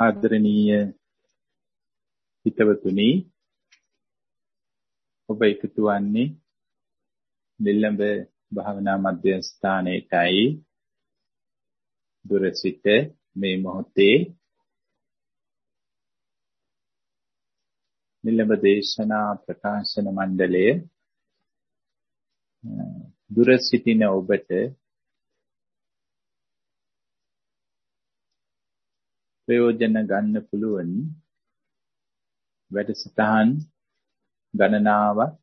ආදරණීය හිතවතුනි ඔබ එකතු වන්නේ නිල්ලඹ භාවනා මධ්‍යස්ථානයේයි දුර සිට මේ මොහොතේ නිල්ලඹ දේශනා ප්‍රකාශන මණ්ඩලයේ දුර සිටින ඔබට ප්‍රයෝජන ගන්න පුළුවන් වැඩසටහන් ගණනාවක්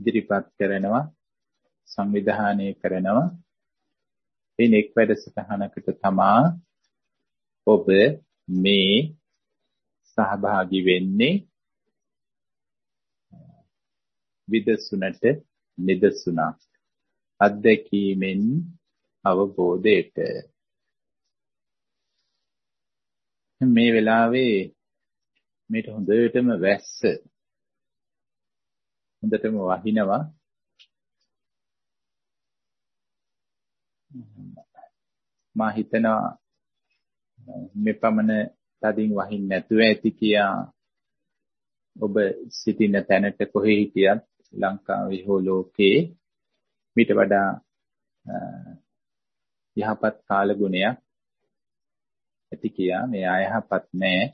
ඉදිරිපත් කරනවා සංවිධානය කරනවා. මේ එක් වැඩසටහනකට තමා ඔබ මේ සහභාගී වෙන්නේ විදසුනට නිදසුනක් අත්දැකීමෙන් අවබෝධයට. මේ වෙලාවේ මේට හොඳටම වැස්ස. හොඳටම වහිනවා. මා හිතනවා මේ පමණ තදින් වහින්න නැතුව ඇති කියා ඔබ සිටින තැනට කොහේ හිටියත් ලංකාවේ හෝ ලෝකේ මීට වඩා යහපත් කාලගුණයක් ඇති කියා මේ අයහපත් නෑ.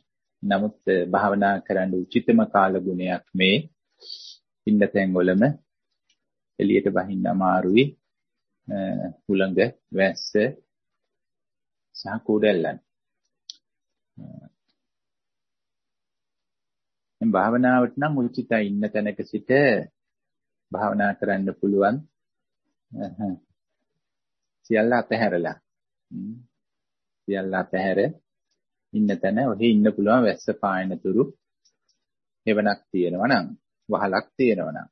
නමුත් භාවනා කරන්න උචිතම කාල ගුණයක් මේ ඉන්න තැන්වලම එළියට බහින්න අමාරුයි. හුළඟ වැස්ස සහ කුඩැල්ලන්. දැන් භාවනාවට නම් උචිතයි ඉන්න තැනක සිට භාවනා කරන්න පුළුවන්. සියල්ල අතහැරලා. සියල්ල අතහැර ඉන්න තැන ඔහි ඉන්න පුළුවන් වැස්ස පායන තුරු එවණක් තියෙනවා නම් වහලක් තියෙනවා නම්.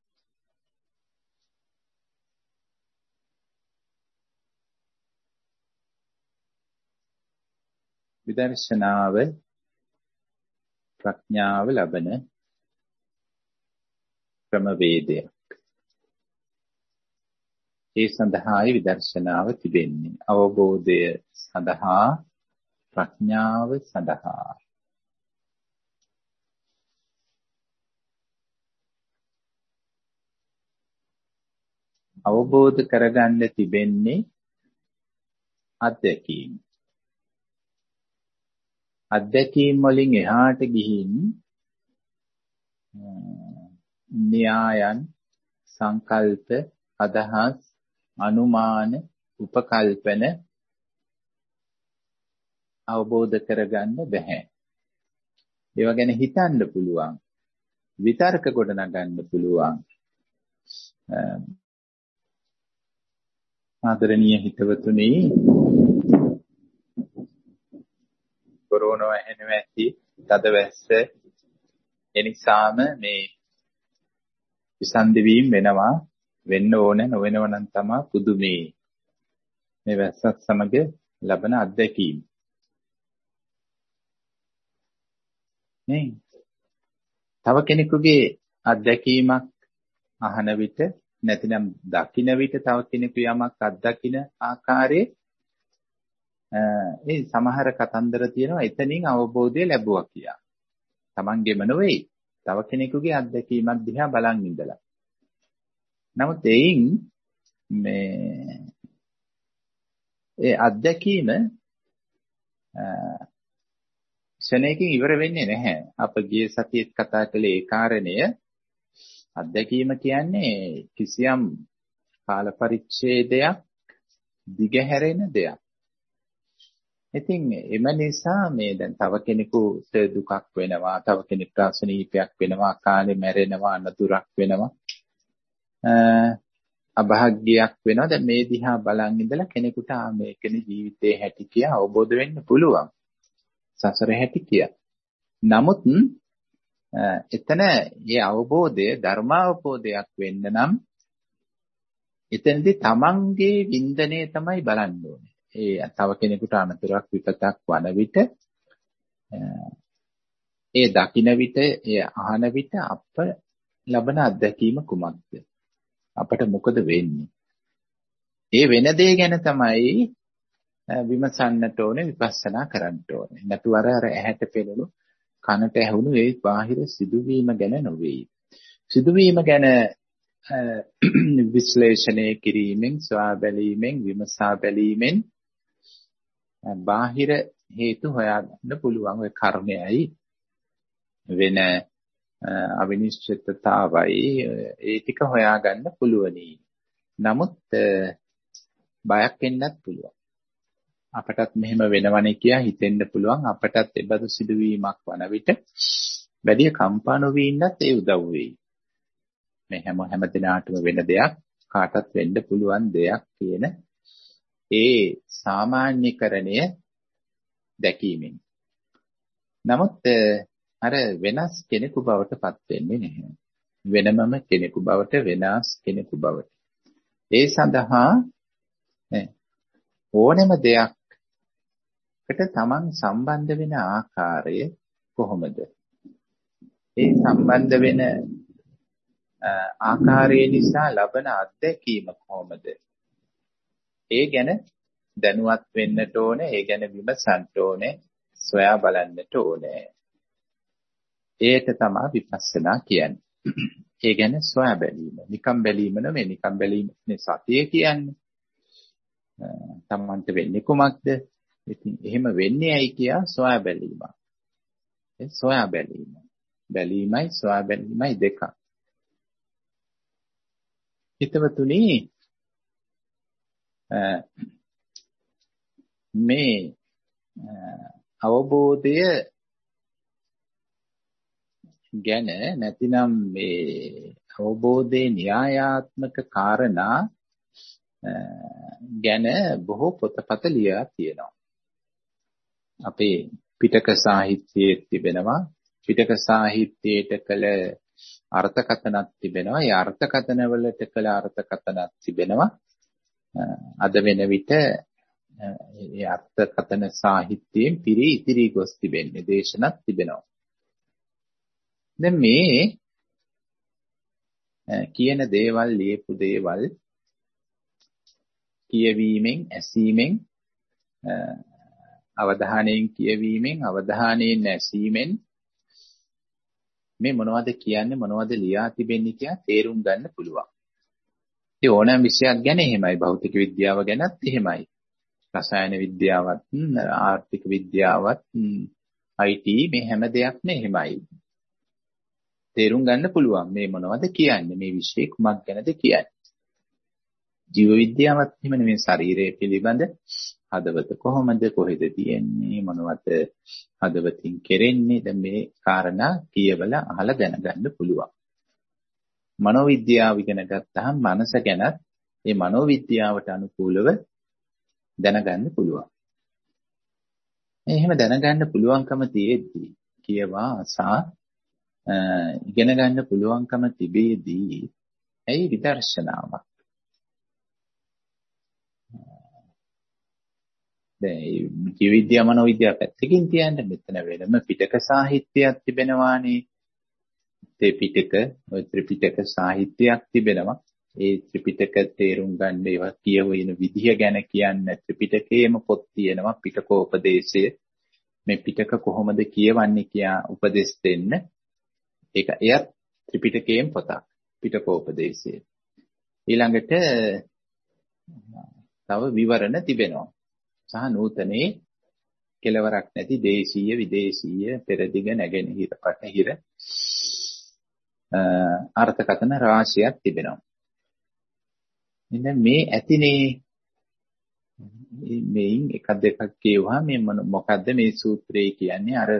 විදර්ශනාව ප්‍රඥාව ලබන ක්‍රමවේදයක්. ඒ සඳහායි විදර්ශනාව තිබෙන්නේ. අවබෝධය සඳහා ප්‍රඥාව සඳහා. අවබෝධ කරගන්න තිබෙන්නේ අත්දැකීම්. අත්දැකීම් වලින් එහාට ගිහින් න්‍යායන් සංකල්ප අදහස් අනුමාන උපකල්පන අවබෝධ කරගන්න බෑ. ඒවා ගැන හිතන්න පුළුවන්. විතර්ක ගොඩනගන්න පුළුවන්. ආදරණීය හිතවතුනි කොරෝනා එනවා ඇති තදවැස්ස එනිසාම මේ විසන්දි වීම වෙනවා වෙන්න ඕන නොවෙනව නම් තමයි පුදුමේ මේ වැස්සත් සමග ලබන අත්දැකීම නේ තව කෙනෙකුගේ අත්දැකීමක් අහන විට නැතිනම් දකින විට තව කෙනෙකු යමක් අත්දකින ආකාරයේ ඒ සමහර කතන්දර තියෙනවා එතනින් අවබෝධය ලැබුවා කියා. Tamanගෙම නෙවෙයි. තව කෙනෙකුගේ අත්දැකීමක් දිහා බලන් ඉඳලා. නමුත් එයින් මේ ඒ අත්දැකීම ක්ෂණයකින් ඉවර වෙන්නේ නැහැ. අප ගිය සතියේත් කතා කළේ ඒ කාරණය අත්දැකීම කියන්නේ කිසියම් කාල පරිච්ඡේදයක් දිගහැරෙන දෙයක්. ඉතින් එම නිසා මේ දැන් තව කෙනෙකුට දුකක් වෙනවා, තව කෙනෙකුට අසනීපයක් වෙනවා, කාලේ මැරෙනවා, අනතුරක් වෙනවා. අභාග්‍යයක් වෙනවා. දැන් මේ දිහා බලන් ඉඳලා කෙනෙකුට මේකනේ ජීවිතේ හැටි කියා අවබෝධ වෙන්න පුළුවන්. සසර හැටි කියා. නමුත් එතන මේ අවබෝධය ධර්මාවබෝධයක් වෙන්න නම් එතනදී තමන්ගේ වින්දනය තමයි බලන්න ඕනේ. ඒ තව කෙනෙකුට අනතුරක් විපතක් වන විට ඒ දකින විට ඒ අහන විට අප ලබන අත්දැකීම කුමක්ද? අපට මොකද වෙන්නේ? ඒ වෙන දේ ගැන තමයි විමසන්නට ඕනේ විපස්සනා කරන්න ඕනේ. නැතු අර අර ඇහැට පෙනුණු කනට ඇහුණු ඒ බාහිර සිදුවීම ගැන නොවේ. සිදුවීම ගැන විශ්ලේෂණය කිරීමෙන්, සොයා බැලීමෙන්, විමසා බැලීමෙන් බාහිර හේතු හොයාගන්න පුළුවන් ඔය කර්මයයි වෙන අවිනිශ්චිතතාවයි ඒ ටික හොයාගන්න පුළුවනි. නමුත් බයක් වෙන්නත් පුළුවන්. අපටත් මෙහෙම වෙනවනේ කියා හිතෙන්න පුළුවන් අපටත් එබඳු සිදුවීමක් වන විට වැඩි කම්පා නොවී ඉන්නත් ඒ උදව් වෙයි. මේ හැම හැම දිනාටම වෙන දෙයක් කාටත් වෙන්න පුළුවන් දෙයක් කියන ඒ සාමාන්‍යකරණය දැකීමෙන්. නමුත් අර වෙනස් කෙනෙකු බවට පත් වෙන්නේ නැහැ. වෙනමම කෙනෙකු බවට වෙනස් කෙනෙකු බවට. ඒ සඳහා ඕනෑම දෙයක්කට තමන් සම්බන්ධ වෙන ආකාරය කොහොමද? ඒ සම්බන්ධ වෙන ආකාරය නිසා ලබන අත්දැකීම කොහොමද? ඒ ගැන දැනුවත් වෙන්නට ඕනේ, ඒ ගැන විමසන්න ඕනේ, සොයා බලන්නට ඕනේ. ඒක තමයි විපස්සනා කියන්නේ. ඒ ගැන සොයා බැලීම. නිකම් බැලීම නෙමෙයි, නිකම් බැලීමනේ සතිය කියන්නේ. තමන්ට වෙන්නේ කුමක්ද? ඉතින් එහෙම වෙන්නේ ඇයි කියා සොයා බැලීම. ඒ සොයා බැලීම. බැලීමයි සොයා බැලීමයි දෙකක්. හිතවතුනි මේ අවබෝධය ගැන නැතිනම් මේ අවබෝධයේ න්‍යායාත්මක කාරණා ගැන බොහෝ පොතපත ලියලා තියෙනවා. අපේ පිටක සාහිත්‍යයේ තිබෙනවා පිටක සාහිත්‍යයට කළ අර්ථකථනක් තිබෙනවා. ඒ අර්ථකථන වලට කළ අර්ථකථනක් තිබෙනවා. අද වෙන විට ඒ අර්ථකථන සාහිත්‍යයෙන් පිරි ඉතිරි ගොස් තිබෙන්නේ දේශනක් තිබෙනවා. දැන් මේ කියන දේවල් ලියපු දේවල් කියවීමෙන් ඇසීමෙන් අවධානයෙන් කියවීමෙන් අවධානයෙන් ඇසීමෙන් මේ මොනවද කියන්නේ මොනවද ලියා තිබෙන්නේ කියලා තේරුම් ගන්න පුළුවන්. ඒ ඕනෑම විෂයක් ගැන එහෙමයි භෞතික විද්‍යාව ගැනත් එහෙමයි. රසායන විද්‍යාවත් ආර්ථික විද්‍යාවත් IT මේ හැම දෙයක්ම එහෙමයි. තේරුම් ගන්න පුළුවන් මේ මොනවද කියන්නේ මේ විශ්ේ කුමක් ගැනද කියන්නේ. ජීව විද්‍යාවත් එහෙම නෙමෙයි ශරීරය පිළිබඳ හදවත කොහොමද කොහෙද තියෙන්නේ මොනවද හදවතින් කෙරෙන්නේ දැන් මේ කාරණා කියවලා අහලා දැනගන්න පුළුවන්. මනෝවිද්‍යාව ඉගෙන ගත්තාම මනස ගැනත් මේ මනෝවිද්‍යාවට අනුකූලව දැනගන්න පුළුවන්. එහෙම දැනගන්න පුළුවන්කම තියෙද්දි කියවා සා ඉගෙන ගන්න පුළුවන්කම තිබේදී ඇයි විදර්ශනාවක් දැන් ජීව විද්‍යාව මනෝවිද්‍යාව පැත්තකින් තියන්න මෙතන වෙනම පිටක සාහිත්‍යයක් තිබෙනවානේ. ඒ පිටක ඔය ත්‍රිපිටක සාහිත්‍යයක් තිබෙනවා. ඒ ත්‍රිපිටක තේරුම් ගන්න ඒවා කියවෙන විදිහ ගැන කියන්න ත්‍රිපිටකයේම පොත් තියෙනවා පිටකෝපදේශය. මේ පිටක කොහොමද කියවන්නේ කියා උපදෙස් දෙන්න. ඒක එයත් ත්‍රිපිටකයෙන් පොතක්. පිටකෝපදේශය. ඊළඟට තව විවරණ තිබෙනවා. සහ නූතනයේ කෙලවරක් නැති දේශීය විදේශීය පෙරදිග නැගෙනහිර පටහිර අර්ථකථන රාශියක් තිබෙනවා. මෙන්න මේ ඇතිනේ මේන් එකක් දෙකක් කියවහම මේ මොකද්ද මේ සූත්‍රය කියන්නේ අර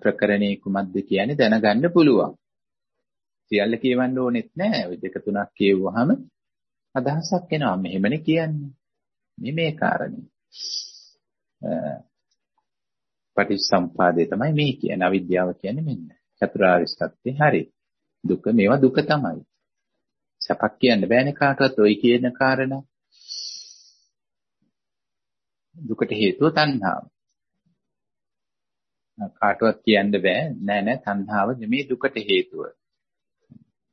ප්‍රකරණේ කුමක්ද කියන්නේ දැනගන්න පුළුවන්. සියල්ල කියවන්න ඕනෙත් නෑ. ඔය දෙක තුනක් කියවුවාම අදහසක් එනවා. මෙහෙමනේ කියන්නේ. මේ මේ කාරණේ. පටිච්චසම්පාදේ තමයි මේ කියන අවිද්‍යාව කියන්නේ මෙන්න. චතුරාර්ය සත්‍ය හරි. දුක මේවා දුක තමයි. සපක් කියන්න බෑනේ කාටවත් ওই කියන කාරණා. දුකට හේතුව තණ්හාව. කාටවත් කියන්න බෑ නෑ නෑ තණ්හාව නෙමේ දුකට හේතුව.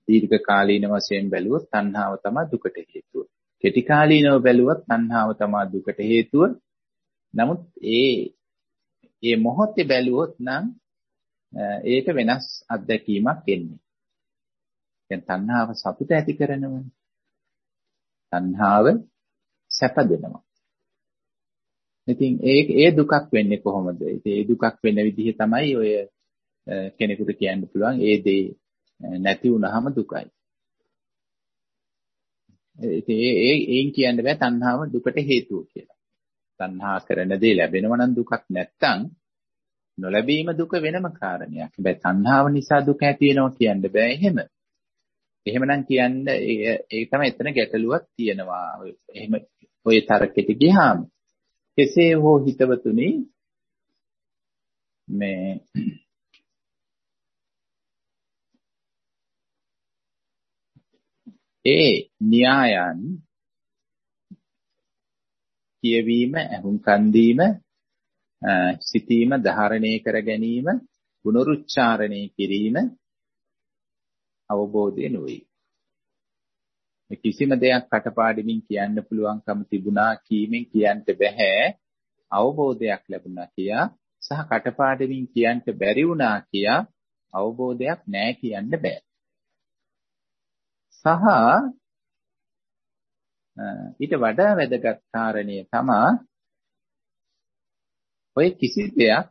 දීර්ඝ කාලීන වශයෙන් බැලුවොත් තණ්හාව තමයි දුකට හේතුව. කෙටි කාලීනව බැලුවත් තණ්හාව තමයි දුකට හේතුව. නමුත් ඒ ඒ මොහොතේ බැලුවොත් නම් ඒක වෙනස් අත්දැකීමක් එන්නේ. දැන් තණ්හාව සතුට ඇති කරනවනේ. තණ්හාව සැප දෙනවා. ඉතින් ඒ ඒ දුකක් වෙන්නේ කොහොමද? ඉතින් ඒ දුකක් වෙන විදිහ තමයි ඔය කෙනෙකුට කියන්න පුළුවන් ඒ දේ නැති වුනහම දුකයි. ඉතින් ඒ ඒ ඒන් කියන්න බෑ තණ්හාව දුකට හේතුව කියලා. තණ්හා කරන දේ ලැබෙනවා නම් දුකක් නැත්තම් නොලැබීම දුක වෙනම කාරණයක්. හැබැයි තණ්හාව නිසා දුක ඇති වෙනවා කියන්න බෑ එහෙම. එහෙමනම් කියන්න ඒ තමයි එතන ගැටලුවක් තියෙනවා. එහෙම ඔය තරකෙට ගියාම කෙසේ හෝ හිතවතුනි මේ ඒ න්‍යායන් කියවීම අහුම්කන් දීම සිතීම ධාරණය කර ගැනීම පුනරුච්චාරණය කිරීම අවබෝධය නොවේ. කිසිම දෙයක් කටපාඩමින් කියන්න පුළුවන්කම තිබුණා කීමෙන් කියන්න බෑ අවබෝධයක් ලැබුණා කියා සහ කටපාඩමින් කියන්න බැරි වුණා කියා අවබෝධයක් නැහැ කියන්න බෑ. සහ ඊට වඩා වැදගත් කාරණය තමයි ඔය කිසි දෙයක්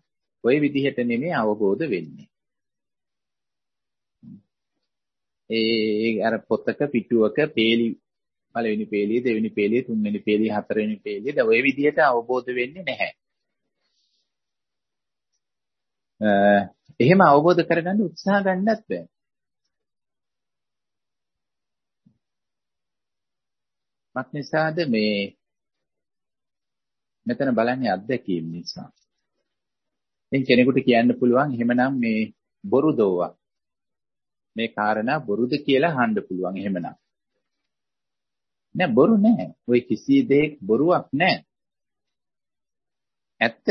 ඔය විදිහට නෙමෙයි අවබෝධ වෙන්නේ. ඒ අර පොතක පිටුවක පේලි පළවෙනි පේලිය දෙවෙනි පේලිය තුන්වෙනි පේලිය හතරවෙනි පේලිය ද ඔය විදිහට අවබෝධ වෙන්නේ නැහැ. එහෙම අවබෝධ කරගන්න උත්සාහ ගන්නත් බෑ. මත් නිසාද මේ මෙතන බලන්නේ අත්දැකීම් නිසා. ඉතින් කෙනෙකුට කියන්න පුළුවන් එහෙමනම් මේ බොරු දෝවා. මේ කාරණා බොරුද කියලා අහන්න පුළුවන් එහෙමනම්. නෑ බොරු නෑ. ওই කිසි දෙයක් බොරුවක් නෑ. ඇත්ත.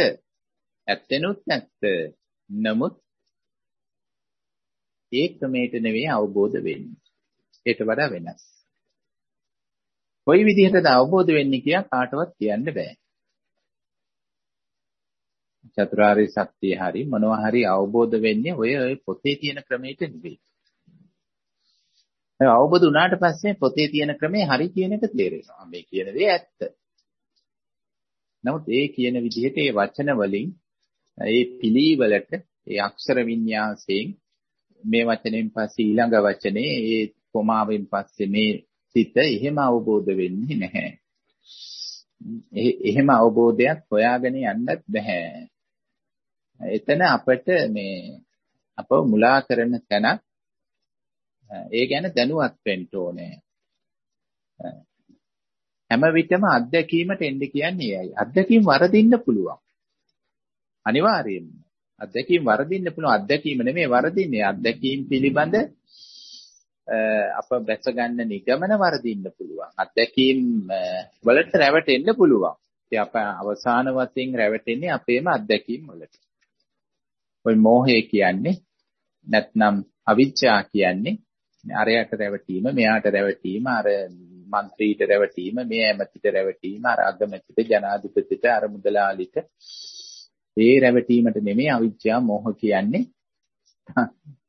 ඇත්තනොත් ඇත්ත. නමුත් ඒ ක්‍රමයට නෙවෙයි අවබෝධ වෙන්නේ. ඒට වඩා වෙනස්. කොයි විදිහටද අවබෝධ වෙන්නේ කියලා කාටවත් කියන්න බෑ. චතුරාර්ය සත්‍ය හරි මොනවා හරි අවබෝධ වෙන්නේ ඔය ඔය පොතේ තියෙන ක්‍රමයට නෙවෙයි. ඒ අවබෝධ වුණාට පස්සේ පොතේ තියෙන ක්‍රමේ හරි කියන එක තේරෙනවා. මේ කියන දේ ඇත්ත. නමුත් ඒ කියන විදිහට ඒ වචන වලින් ඒ පිළිවෙලට ඒ අක්ෂර වින්‍යාසයෙන් මේ වචනෙන් පස්සේ ඊළඟ වචනේ ඒ කොමාවෙන් පස්සේ මේ සිත එහෙම අවබෝධ වෙන්නේ නැහැ. එහෙම අවබෝධයක් හොයාගෙන යන්නත් බෑ. එතන අපිට මේ අපව මුලා කරන තැනක් ඒ ගැන දැනුවත් වෙන්න ඕනේ. හැම විටම අත්දැකීමට එන්න කියන්නේ එයයි. අත්දැකීම් වරදින්න පුළුවන්. අනිවාර්යයෙන්ම. අත්දැකීම් වරදින්න පුළුවන්. අත්දැකීම නෙමෙයි වරදින්නේ. අත්දැකීම් පිළිබඳ අප වැස ගන්න නිගමන වර්ධින්න පුළුවන්. අත්දැකීම් වලට රැවටෙන්න පුළුවන්. ඉතින් අප අවසාන වශයෙන් රැවටෙන්නේ අපේම අත්දැකීම් වලට. ওই මෝහය කියන්නේ නැත්නම් අවිජ්ජා කියන්නේ අරයට රැවටීම, මෙයාට රැවටීම, අර മന്ത്രിට රැවටීම, මේ ඇමතිට රැවටීම, අර අගමැතිට, ජනාධිපතිට, අර මුදලාලිට ඒ රැවටීමට නෙමෙයි අවිජ්ජා මෝහ කියන්නේ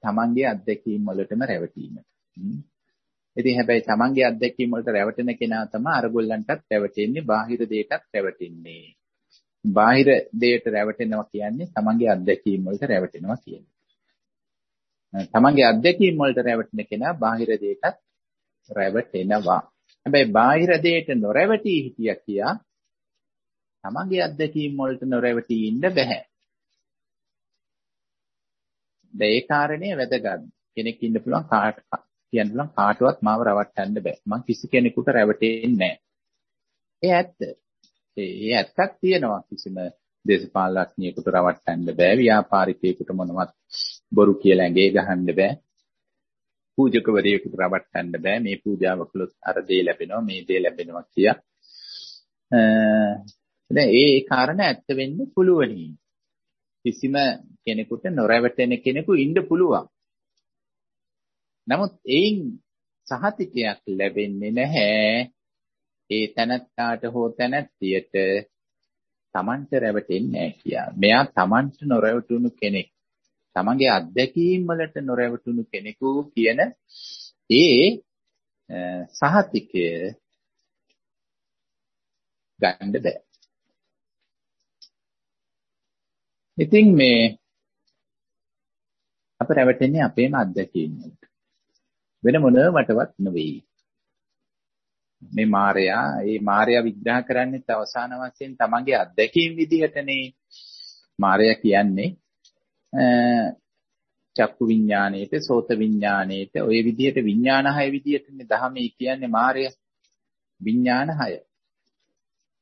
තමන්ගේ අත්දැකීම් වලටම රැවටීමට. ඉතින් හැබැයි තමන්ගේ අත්දැකීම් වලට රැවටෙන කෙනා තමයි අරගොල්ලන්ටත් රැවටෙන්නේ බාහිර දෙයකටත් රැවටෙන්නේ. බාහිර දෙයට රැවටෙනවා කියන්නේ තමන්ගේ අත්දැකීම් වලට රැවටෙනවා කියන්නේ. තමන්ගේ අත්දැකීම් වලට රැවටෙන කෙනා බාහිර දෙයකටත් රැවටෙනවා. හැබැයි බාහිර දෙයට නොරැවටී හිටියා කියා තමන්ගේ අත්දැකීම් වලට නොරැවටී ඉන්න බෑ. ඒ කාරණේ වැදගත්. කෙනෙක් ඉන්න පුළුවන් කාට කියන්න පුළුවන් කාටවත් මාව රවට්ටන්න බෑ. මං කිසි කෙනෙකුට රැවටෙන්නේ නැහැ. ඒ ඇත්ත. ඒ ඇත්තක් තියෙනවා කිසිම දේශපාලඥයෙකුට රවට්ටන්න බෑ. ව්‍යාපාරිකයෙකුට මොනවත් බොරු කියලා ඇඟේ ගහන්න බෑ. පූජකවරයෙකුට රවට්ටන්න බෑ. මේ පූජාව කළොත් අර දේ ලැබෙනවා, මේ දේ ලැබෙනවා කියා. දැන් ඒ කාරණා ඇත්ත වෙන්න පුළුවනි. කිසිම කෙනෙකුට නොරැවටෙන කෙනෙකු ඉන්න පුළුවන්. නමුත් එයින් සහතිකයක් ලැබෙන්නේ නැහැ. ඒ තැනත්තාට හෝ තැනැත්තියට Tamanට රැවටෙන්නේ නැහැ කියා. මෙයා Tamanට නොරැවටුණු කෙනෙක්. Tamanගේ අත්දැකීම් වලට නොරැවටුණු කෙනෙකු කියන ඒ සහතිකය ගන්න බෑ. ඉතින් මේ අප රැවටෙන්නේ අපේම අත්දැකීම් වලට. වෙන මොනවටවත් නෙවෙයි. මේ මායයා, ඒ මායයා විග්‍රහ කරන්නේ අවසාන වශයෙන් තමන්ගේ අත්දැකීම් විදිහටනේ මායයා කියන්නේ. චක්කු විඥාණයට, සෝත විඥාණයට, ওই විදිහට විඥාන හය විදිහටනේ දහමේ කියන්නේ මායයා. විඥාන හය.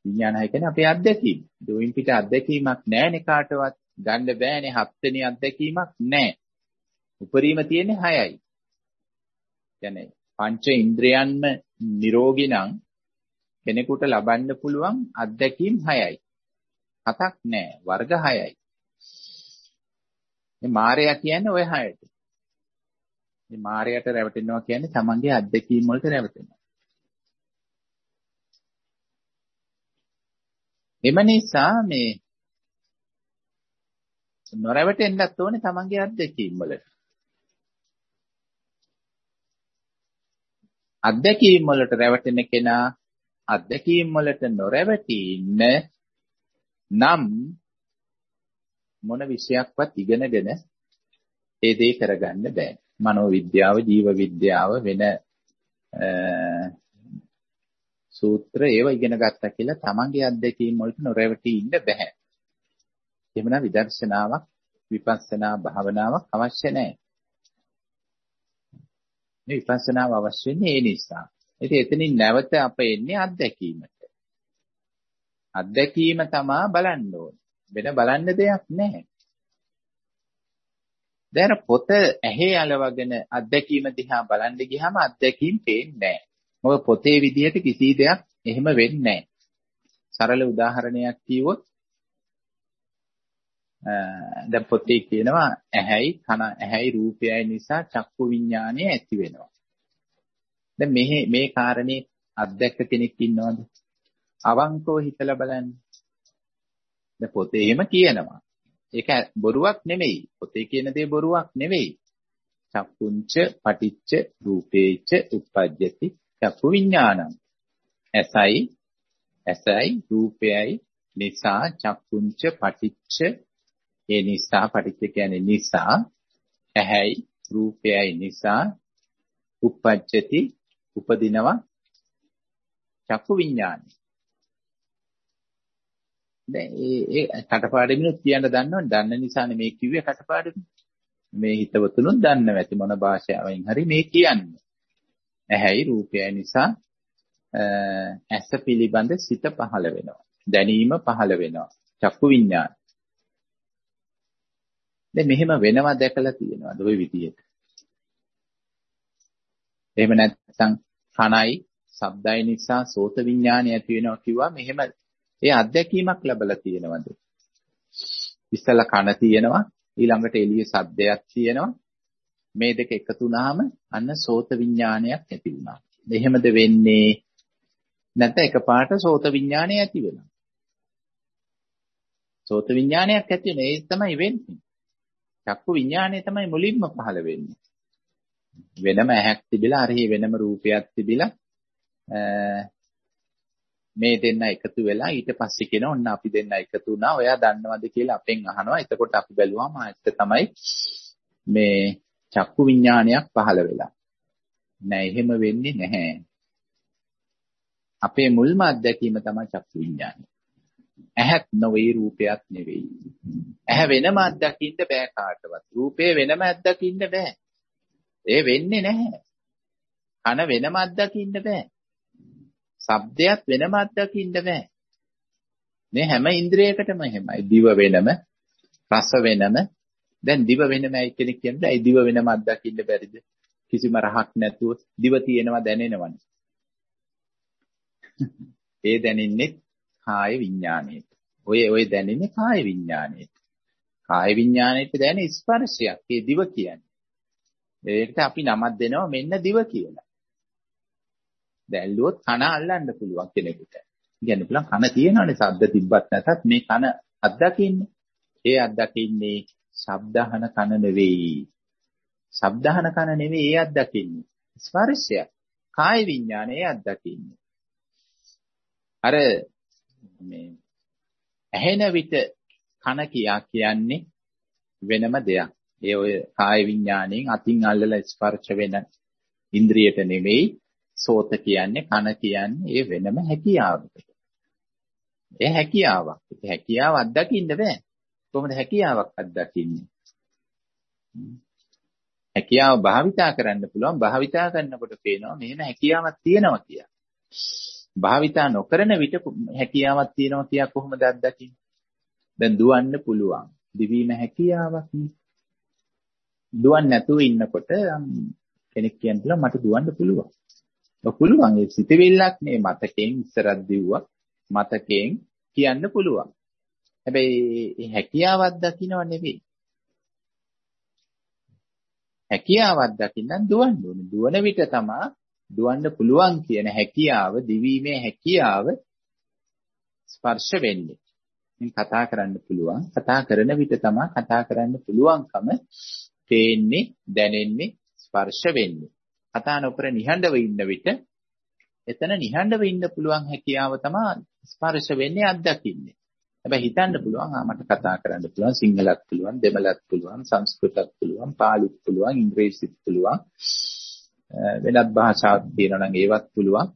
විඥාන හය කියන්නේ අපේ අත්දැකීම්. දුවින් පිට අත්දැකීමක් නැහැනේ කාටවත්. ගන්න බෑනේ හත් වෙනි අත්දැකීමක් නැහැ. උපරිම තියෙන්නේ 6යි. يعني පංච ඉන්ද්‍රයන්ම නිරෝගී නම් කෙනෙකුට ලබන්න පුළුවන් අත්දැකීම් 6යි. හතක් නෑ වර්ග 6යි. මේ මායя කියන්නේ ওই 6ට. මේ මායයට රැවටෙනවා කියන්නේ තමන්ගේ අත්දැකීම් වලට රැවටෙනවා. එම නිසා මේ නොරැවටෙන්නත් ඕනේ තමන්ගේ අත්දැකීම් වලට. අත්දැකීම් වලට රැවටෙන කෙනා අත්දැකීම් වලට නොරැවටි ඉන්න නම් මොන විෂයක්වත් ඉගෙනගෙන ඒ දේ කරගන්න බෑ. මනෝවිද්‍යාව, ජීව විද්‍යාව වෙන සූත්‍ර ඒව ඉගෙන ගත්තා කියලා තමන්ගේ අත්දැකීම් වලට නොරැවටි ඉන්න බෑ. එහෙමනම් විදර්ශනාවක්, විපස්සනා භාවනාවක් අවශ්‍ය නැහැ. මේ විපස්සනාව අවශ්‍ය වෙන්නේ ඒ නිසා. ඉතින් එතනින් නැවත අප එන්නේ අත්දැකීමට. අත්දැකීම තමයි බලන්න ඕනේ. වෙන බලන්න දෙයක් නැහැ. දැන් පොත ඇහි අලවගෙන අත්දැකීම දිහා බලන්න ගියාම අත්දැකීම් පේන්නේ නැහැ. මොකද පොතේ විදිහට කිසි දෙයක් එහෙම වෙන්නේ නැහැ. සරල උදාහරණයක් කිව්වොත් දැන් පොතේ කියනවා ඇහැයි කන ඇහැයි රූපයයි නිසා චක්කු විඥානය ඇති වෙනවා. දැන් මේ මේ කාරණේ අත්දැක්ක කෙනෙක් ඉන්නවද? අවංකව හිතලා බලන්න. දැන් පොතේ එහෙම කියනවා. ඒක බොරුවක් නෙමෙයි. පොතේ කියන දේ බොරුවක් නෙමෙයි. චක්කුංච පටිච්ච රූපේච උප්පජ්ජති චක්කු විඥානං. ඇසයි ඇසයි රූපයයි නිසා චක්කුංච පටිච්ච ඒ නිසා පටිච්ච කියන්නේ නිසා ඇහැයි රූපයයි නිසා උප්පජ්ජති උපදිනවා චක්කු විඥානයි. දැන් ඒ ඒ කටපාඩමිනුත් කියන්න දන්නවනේ දන්න නිසානේ මේ කිව්වේ කටපාඩමි. මේ හිතවතුනුත් දන්නව ඇති මොන භාෂාවෙන් හරි මේ කියන්නේ. ඇහැයි රූපයයි නිසා ඇස පිළිබඳ සිත පහළ වෙනවා. දැනීම පහළ වෙනවා. චක්කු විඥාන. දැන් මෙහෙම වෙනවා දැකලා තියෙනවද ওই විදියට? එහෙම නැත්නම් කණයි, ශබ්දයි නිසා සෝත විඥානය ඇති වෙනවා කිව්වා මෙහෙම ඒ අත්දැකීමක් ලැබලා තියෙනවද? ඉස්සලා කන තියෙනවා, ඊළඟට එළිය ශබ්දයක් තියෙනවා. මේ දෙක එකතු වුනහම අන්න සෝත විඥානයක් ඇති වුණා. එහෙමද වෙන්නේ? නැත්නම් එකපාරට සෝත විඥානය ඇති වෙනවා. සෝත විඥානයක් ඇති වෙන ඒ තමයි වෙන්නේ. චක්කු විඥානය තමයි මුලින්ම පහළ වෙන්නේ. වෙනම ඇහැක් තිබිලා අරහි වෙනම රූපයක් තිබිලා මේ දෙන්න එකතු වෙලා ඊට පස්සේ කියනවා ඔන්න අපි දෙන්න එකතු වුණා. ඔයා දන්නවද කියලා අපෙන් අහනවා. එතකොට අපි බැලුවාම ඇත්ත තමයි මේ චක්කු විඥානයක් පහළ වෙලා. නෑ එහෙම වෙන්නේ නැහැ. අපේ මුල්ම අත්දැකීම තමයි චක්කු විඥානය. ඇහක් නොවේ රූපයක් නෙවෙයි. ඇහැ වෙනම අත්දකින්න බෑ කාටවත්. රූපේ වෙනම අත්දකින්න බෑ. ඒ වෙන්නේ නැහැ. කන වෙනම අත්දකින්න බෑ. ශබ්දයක් වෙනම අත්දකින්න බෑ. මේ හැම ඉන්ද්‍රියකටම එහෙමයි. දිව වෙනම, රස වෙනම. දැන් දිව වෙනමයි කෙනෙක් කියන්නේ ඒ දිව වෙනම අත්දකින්න බැරිද? කිසිම රහක් නැතුව දිව තියෙනවා දැනෙනවනේ. ඒ දැනෙන්නේ කාය විඥාණයට. ඔය ඔය දැනෙන්නේ කාය විඥාණයට. කාය විඥාණයට දැනෙන ස්පර්ශයක්. ඒ දිව කියන්නේ. ඒකට අපි නමක් දෙනවා මෙන්න දිව කියලා. දැල්ලුවොත් කන අල්ලන්න පුළුවන් කෙනෙකුට. කියන්න පුළුවන් කන තියෙනවනේ ශබ්ද තිබ්බත් නැතත් මේ කන අත්දකින්නේ. ඒ අත්දකින්නේ ශබ්දහන කන නෙවෙයි. ශබ්දහන කන නෙවෙයි ඒ අත්දකින්නේ. ස්පර්ශය. කාය විඥානය ඒ අත්දකින්නේ. අර මේ ඇහෙන විට කන කියා කියන්නේ වෙනම දෙයක්. ඒ ඔය කාය විඥාණයෙන් අතින් අල්ලලා ස්පර්ශ වෙන ඉන්ද්‍රියට නෙවෙයි සෝත කියන්නේ කන කියන්නේ ඒ වෙනම හැකියාවකට. ඒ හැකියාවක්. ඒ හැකියාව අත්දකින්න බෑ. කොහොමද හැකියාවක් අත්දකින්නේ? හැකියාව භාවිතා කරන්න පුළුවන්. භාවිතා කරනකොට පේනවා මෙහෙම හැකියාවක් තියෙනවා කියලා. භාවිතා නොකරන විට හැකියාවක් තියෙනවා කියා කොහොමද අත්දකින්නේ? දැන් දුවන්න පුළුවන්. දිවීම හැකියාවක් නේ. දුවන්නේ නැතුව ඉන්නකොට කෙනෙක් කියනවා මට දුවන්න පුළුවන්. ඔව් පුළුවන්. ඒ සිතවිල්ලක් නේ මතකයෙන් ඉස්සරක් දිව්වා. මතකයෙන් කියන්න පුළුවන්. හැබැයි මේ හැකියාවක් දකින්නව නෙවෙයි. හැකියාවක් දකින්න දුවන්න ඕනේ. දුවන විට තමයි දුවන්න පුළුවන් කියන හැකියාව, දිවීමේ හැකියාව ස්පර්ශ වෙන්නේ. මින් කතා කරන්න පුළුවන්. කතා කරන විට තමයි කතා කරන්න පුළුවන්කම පේන්නේ, දැනෙන්නේ, ස්පර්ශ වෙන්නේ. කතා නොකර නිහඬව ඉන්න විට එතන නිහඬව ඉන්න පුළුවන් හැකියාව තමයි ස්පර්ශ වෙන්නේ අත්දකින්නේ. හැබැයි හිතන්න පුළුවන් ආ මට කතා කරන්න පුළුවන් සිංහලත් පුළුවන් දෙමළත් පුළුවන් සංස්කෘතත් පුළුවන් පාලිත් පුළුවන් ඉංග්‍රීසිත් පුළුවන් වෙනත් භාෂාවක් තියෙනවා නම් ඒවත් පුළුවන්.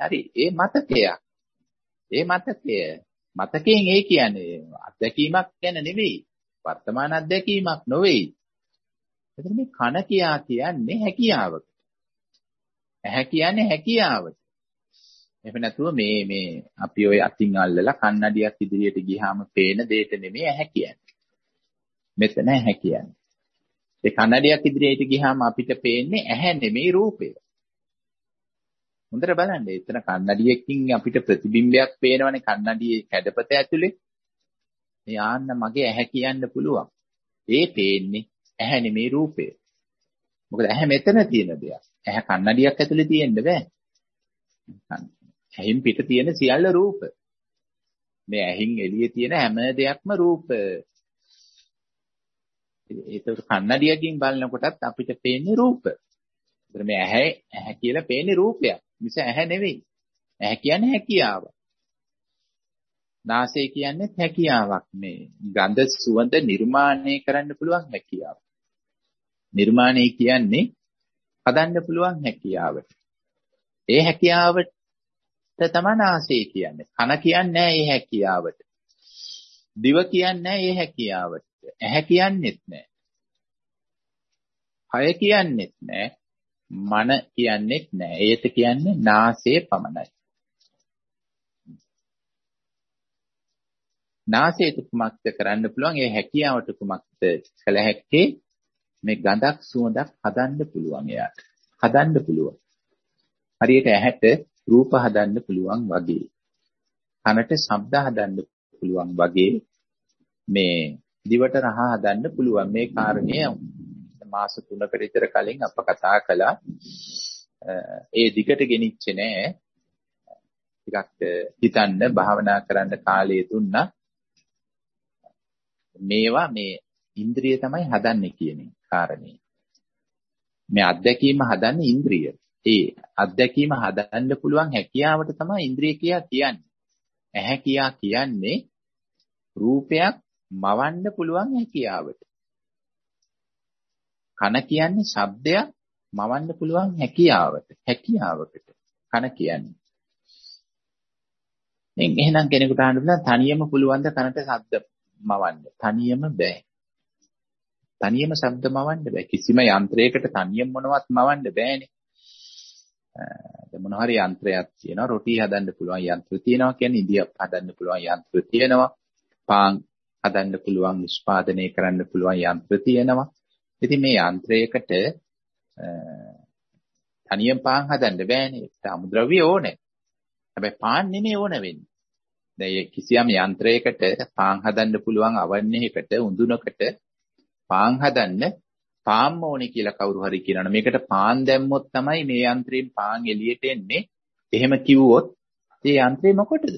හරි ඒ මතකයක්. ඒ මතකය මතකයෙන් ඒ කියන්නේ අත්දැකීමක් ගැන නෙවෙයි. වර්තමාන අත්දැකීමක් නොවේයි. එතන මේ කන කියා කියන්නේ හැකියාවකට. ඇහැ කියන්නේ හැකියාවට. එහෙම නැතුව මේ මේ අපි ওই අතින් අල්ලලා කන්නඩියක් ඉදිරියට ගියාම පේන දෙයට නෙමෙයි ඇහැ කියන්නේ. මෙතන ඇහැ කියන්නේ. ඒ කන්නඩියක් ඉදිරියට ගියාම අපිට පේන්නේ ඇහැ නෙමෙයි රූපය. හොඳට බලන්න. එතන කන්නඩියකින් අපිට ප්‍රතිබිම්බයක් පේනවනේ කන්නඩියේ කැඩපත ඇතුලේ. මේ ආන්න මගේ ඇහැ කියන්න පුළුවන්. ඒ පේන්නේ ඇහැ නෙමෙයි රූපය. මොකද ඇහැ මෙතන තියෙන දෙයක්. ඇහැ කන්නඩියක් ඇතුලේ තියෙන්න බෑ. ඇහින් පිට තියෙන සියල්ල රූප. මේ ඇහින් එළියේ තියෙන හැම දෙයක්ම රූප. ඒක කන්නඩියකින් බලනකොටත් අපිට පේන්නේ රූප. ඒතර මේ ඇහැ ඇහැ කියලා පේන්නේ රූපයක්. මිස ඇහැ නෙවෙයි. ඇහැ කියන්නේ හැකියාව. නාසය කියන්නේ හැකියාවක් මේ ගඳ සුවඳ නිර්මාණය කරන්න පුළුවන් හැකියාව. නිර්මාණය කියන්නේ හදන්න පුළුවන් හැකියාවට. ඒ හැකියාවට තමයි නාසය කියන්නේ. කන කියන්නේ නැහැ ඒ හැකියාවට. දිව කියන්නේ නැහැ ඒ හැකියාවට. ඇහැ කියන්නේත් නැහැ. කය කියන්නේත් නැහැ. මන කියන්නේත් නැහැ. ඒත කියන්නේ නාසය පමණයි. නාසයට කුමක්ද කරන්න පුළුවන්? ඒ හැකියාවට කුමක්ද කළ හැක්කේ? මේ ගඳක් සුවඳක් හදන්න පුළුවන් එයාට. හදන්න පුළුවන්. හරියට ඇහැට රූප හදන්න පුළුවන් වගේ. කනට ශබ්ද හදන්න පුළුවන් වගේ මේ දිවට රහ හදන්න පුළුවන් මේ කාරණය මාස 3කට විතර කලින් අප කතා කළා. ඒ දිගට ගෙනිච්චේ නෑ. ටිකක් හිතන්න භාවනා කරන්න කාලය දුන්නා. මේවා මේ ඉන්ද්‍රිය තමයි හදන්නේ කියන කාරණේ. මේ අත්දැකීම හදන්නේ ඉන්ද්‍රිය. ඒ අත්දැකීම හදන්න පුළුවන් හැකියාවට තමයි ඉන්ද්‍රිය කියා කියන්නේ. ඇහැ කියා කියන්නේ රූපයක් මවන්න පුළුවන් හැකියාවට. කන කියන්නේ ශබ්දයක් මවන්න පුළුවන් හැකියාවට. හැකියාවකට. කන කියන්නේ. දැන් එහෙනම් කෙනෙකුට අහන්න පුළුවන් තනියම පුළුවන් ද කනට ශබ්ද මවන්න? තනියම බෑ. තනියම ශබ්ද මවන්න බෑ. කිසිම යන්ත්‍රයකට තනියම මොනවත් මවන්න බෑනේ. දැන් මොන හරි යන්ත්‍රයක් තියෙනවා රොටි හදන්න පුළුවන් යන්ත්‍ර තියෙනවා කියන්නේ ඉදියක් හදන්න පුළුවන් යන්ත්‍ර තියෙනවා පාන් හදන්න පුළුවන් නිෂ්පාදනය කරන්න පුළුවන් යන්ත්‍ර තියෙනවා. ඉතින් මේ යන්ත්‍රයකට තනියෙන් පාන් හදන්න බෑනේ. සමුද්‍රව්‍ය ඕනේ. හැබැයි පාන් නෙමෙයි ඕන වෙන්නේ. දැන් කිසියම් යන්ත්‍රයකට පාන් හදන්න පුළුවන් අවන්නේකට උඳුනකට පාන් හදන්න පාන් ඕනේ කියලා කවුරු හරි කියනවනේ මේකට පාන් දැම්මොත් තමයි මේ යන්ත්‍රයෙන් පාන් එළියට එන්නේ. එහෙම කිව්වොත් ඒ යන්ත්‍රය මොකටද?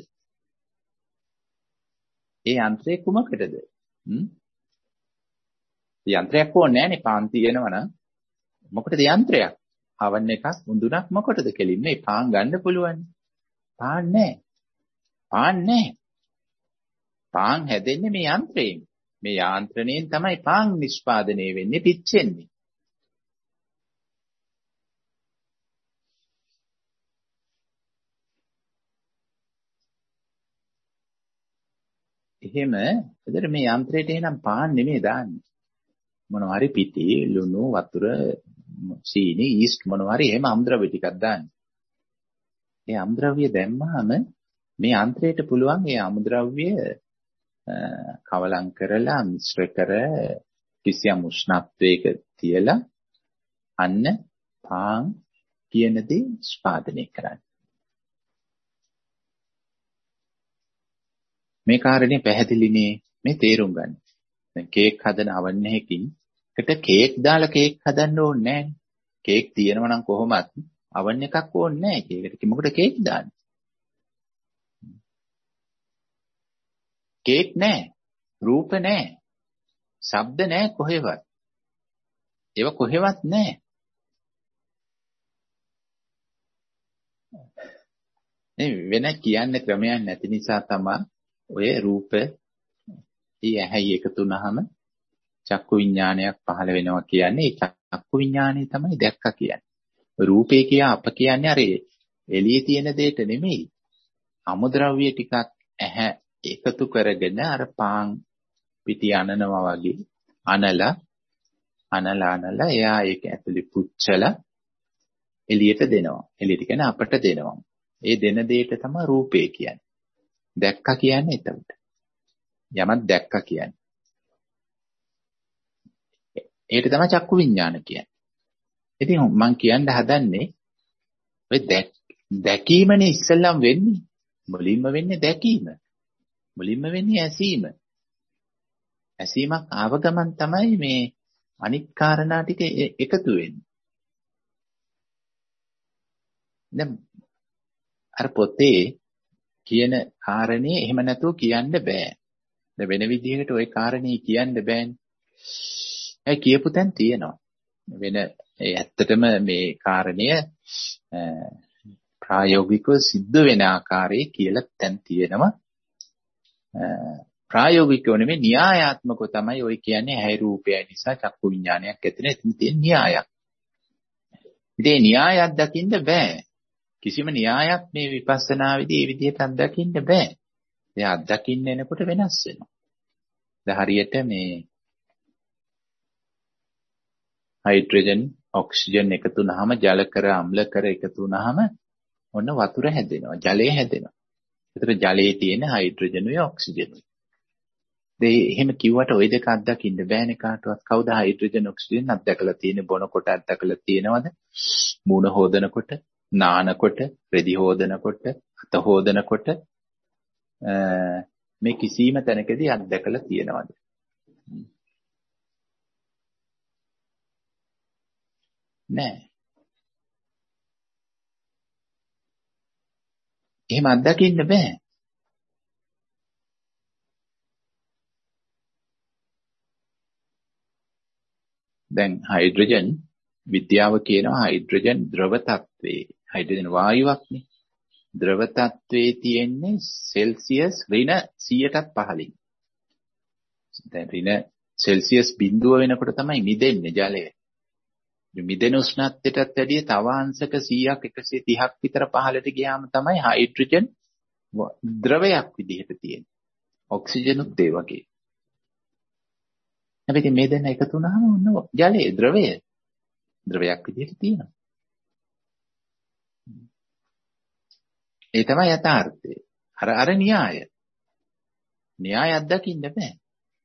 ඒ යන්ත්‍රය කුමකටද? හ්ම්? යන්ත්‍රයක් ඕනේ නැහැනේ පාන් තියෙනවනම් මොකටද යන්ත්‍රයක්? අවන් එකක් මුඳුනක් මොකටද කෙලින්නේ පාන් ගන්න පුළුවන්. පාන් නැහැ. පාන් නැහැ. පාන් හැදෙන්නේ මේ යන්ත්‍රයෙන්. මේ යාන්ත්‍රණයෙන් තමයි පාන් නිෂ්පාදනය වෙන්නේ පිච්චෙන්නේ. එහෙම එතකොට මේ යන්ත්‍රයට එහෙනම් පාන් නෙමෙයි දාන්නේ. මොනවා හරි පිටි, ලුණු, වතුර, සීනි, ඊස්ට් මොනවා හරි එහෙම අම්ද්‍රව්‍ය ටිකක් දාන්නේ. ඒ අම්ද්‍රව්‍ය දැම්මහම මේ යන්ත්‍රයට පුළුවන් ඒ අම්ද්‍රව්‍ය කවලම් කරලා මිශ්‍ර කර කිසියම් උෂ්ණත්වයක තියලා අන්න පාන් කියන දේ ස්පාදනය කරන්න. මේ කාරණේ පැහැදිලිනේ මේ තේරුම් ගන්න. දැන් කේක් හදන අවන්නේකින් එකට කේක් දාලා කේක් හදන්න ඕනේ නැහැ. කේක් තියෙනවා නම් කොහොමත් අවන් එකක් ඕනේ නැහැ. කේකට මොකද කේක් දාන්නේ? කේක් නැහැ. රූප නැහැ. ශබ්ද නැහැ කොහෙවත්. ඒව කොහෙවත් නැහැ. මේ වෙන කියන්න ක්‍රමයක් නැති නිසා තමයි ඔය රූප ඊ ඇහැයි එකතු වුනහම චක්කු විඥානයක් පහළ වෙනවා කියන්නේ ඒ චක්කු විඥානය තමයි දැක්කා කියන්නේ. රූපේ කියා අප කියන්නේ අර එළියේ තියෙන දෙයට නෙමෙයි. අමුද්‍රව්‍ය ටිකක් ඇහැ එකතු කරගෙන අර පාන් පිටි අනනවා වගේ අනලා අනලා අනලා එයා ඒක ඇතුලේ පුච්චලා එළියට දෙනවා. එළියට කියන්නේ අපට දෙනවා. ඒ දෙන දෙයට තමයි රූපේ කියන්නේ. දැක්කා කියන්නේ එතකොට. යමක් දැක්කා කියන්නේ. ඒකට තමයි චක්කු විඥාන කියන්නේ. ඉතින් මම කියන්න හදන්නේ ඔය දැකීමනේ ඉස්සෙල්ලම වෙන්නේ. මුලින්ම වෙන්නේ දැකීම. මුලින්ම වෙන්නේ ඇසීම. ඇසීමක් ආව ගමන් තමයි මේ අනිත් කාරණා ටික එකතු වෙන්නේ. දැන් අර පොතේ කියන කාරණේ එහෙම නැතුව කියන්න බෑ. දැන් වෙන විදිහකට ওই කාරණේ කියන්න බෑනේ. ඒ කියපු තැන් තියෙනවා. වෙන ඒ ඇත්තටම මේ කාරණය ප්‍රායෝගිකව සිද්ධ වෙන ආකාරයේ කියලා තැන් තියෙනවා. ප්‍රායෝගිකව නෙමෙයි න්‍යායාත්මකව තමයි ඔය කියන්නේ ඇහැ රූපය නිසා චක්කු විඥානයක් ඇතින එතන තියෙන න්‍යායක්. ඉතින් න්‍යායක් දකින්න බෑ. කිසිම න්‍යායක් මේ විපස්සනා විදී මේ විදිහට අත්දකින්න බෑ. ඒ අත්දකින්න එනකොට වෙනස් වෙනවා. දැන් හරියට මේ හයිඩ්‍රජන් ඔක්සිජන් එකතු වුනහම ජල කර අම්ල කර එකතු වුනහම ඔන්න වතුර හැදෙනවා. ජලය හැදෙනවා. ඒතර ජලයේ තියෙන හයිඩ්‍රජනුයි ඔක්සිජනුයි. ඒ එහෙම කිව්වට ওই දෙක අත්දකින්න බෑනේ කාටවත්. කවුද හයිඩ්‍රජන් ඔක්සිජන් අත්දකලා තියෙන්නේ බොනකොට අත්දකලා තියෙනවද? මූණ හොදනකොට, නානකොට, රෙදි හොදනකොට, අත හොදනකොට මේ කිසිම තැනකදී අත්දකලා තියෙනවද? නෑ. එහෙම අත්දකින්න බෑ. දැන් හයිඩ්‍රජන් විද්‍යාව කියනවා හයිඩ්‍රජන් ද්‍රව තත්වයේ හයිඩ්‍රජන් වායුවක්නේ ද්‍රව තත්වයේ තියෙන්නේ සෙල්සියස් ඍණ 100ටත් පහළින් දැන් ඍණ සෙල්සියස් බිඳුව වෙනකොට තමයි මිදෙන්නේ ජලය මිදෙන උෂ්ණත්වයටත් වැඩිය තව අංශක 100ක් 130ක් විතර පහළට ගියාම තමයි හයිඩ්‍රජන් ද්‍රවයක් විදිහට තියෙන්නේ. ඔක්සිජනුත් ඒ වගේ. හැබැයි මේ දෙන්න එකතු වුණාම ඔන්න ජලයේ ද්‍රවය ද්‍රවයක් විදිහට තියෙනවා. ඒ තමයි යථාර්ථය. අර අර න්‍යාය. න්‍යාය අත්දකින්න බෑ.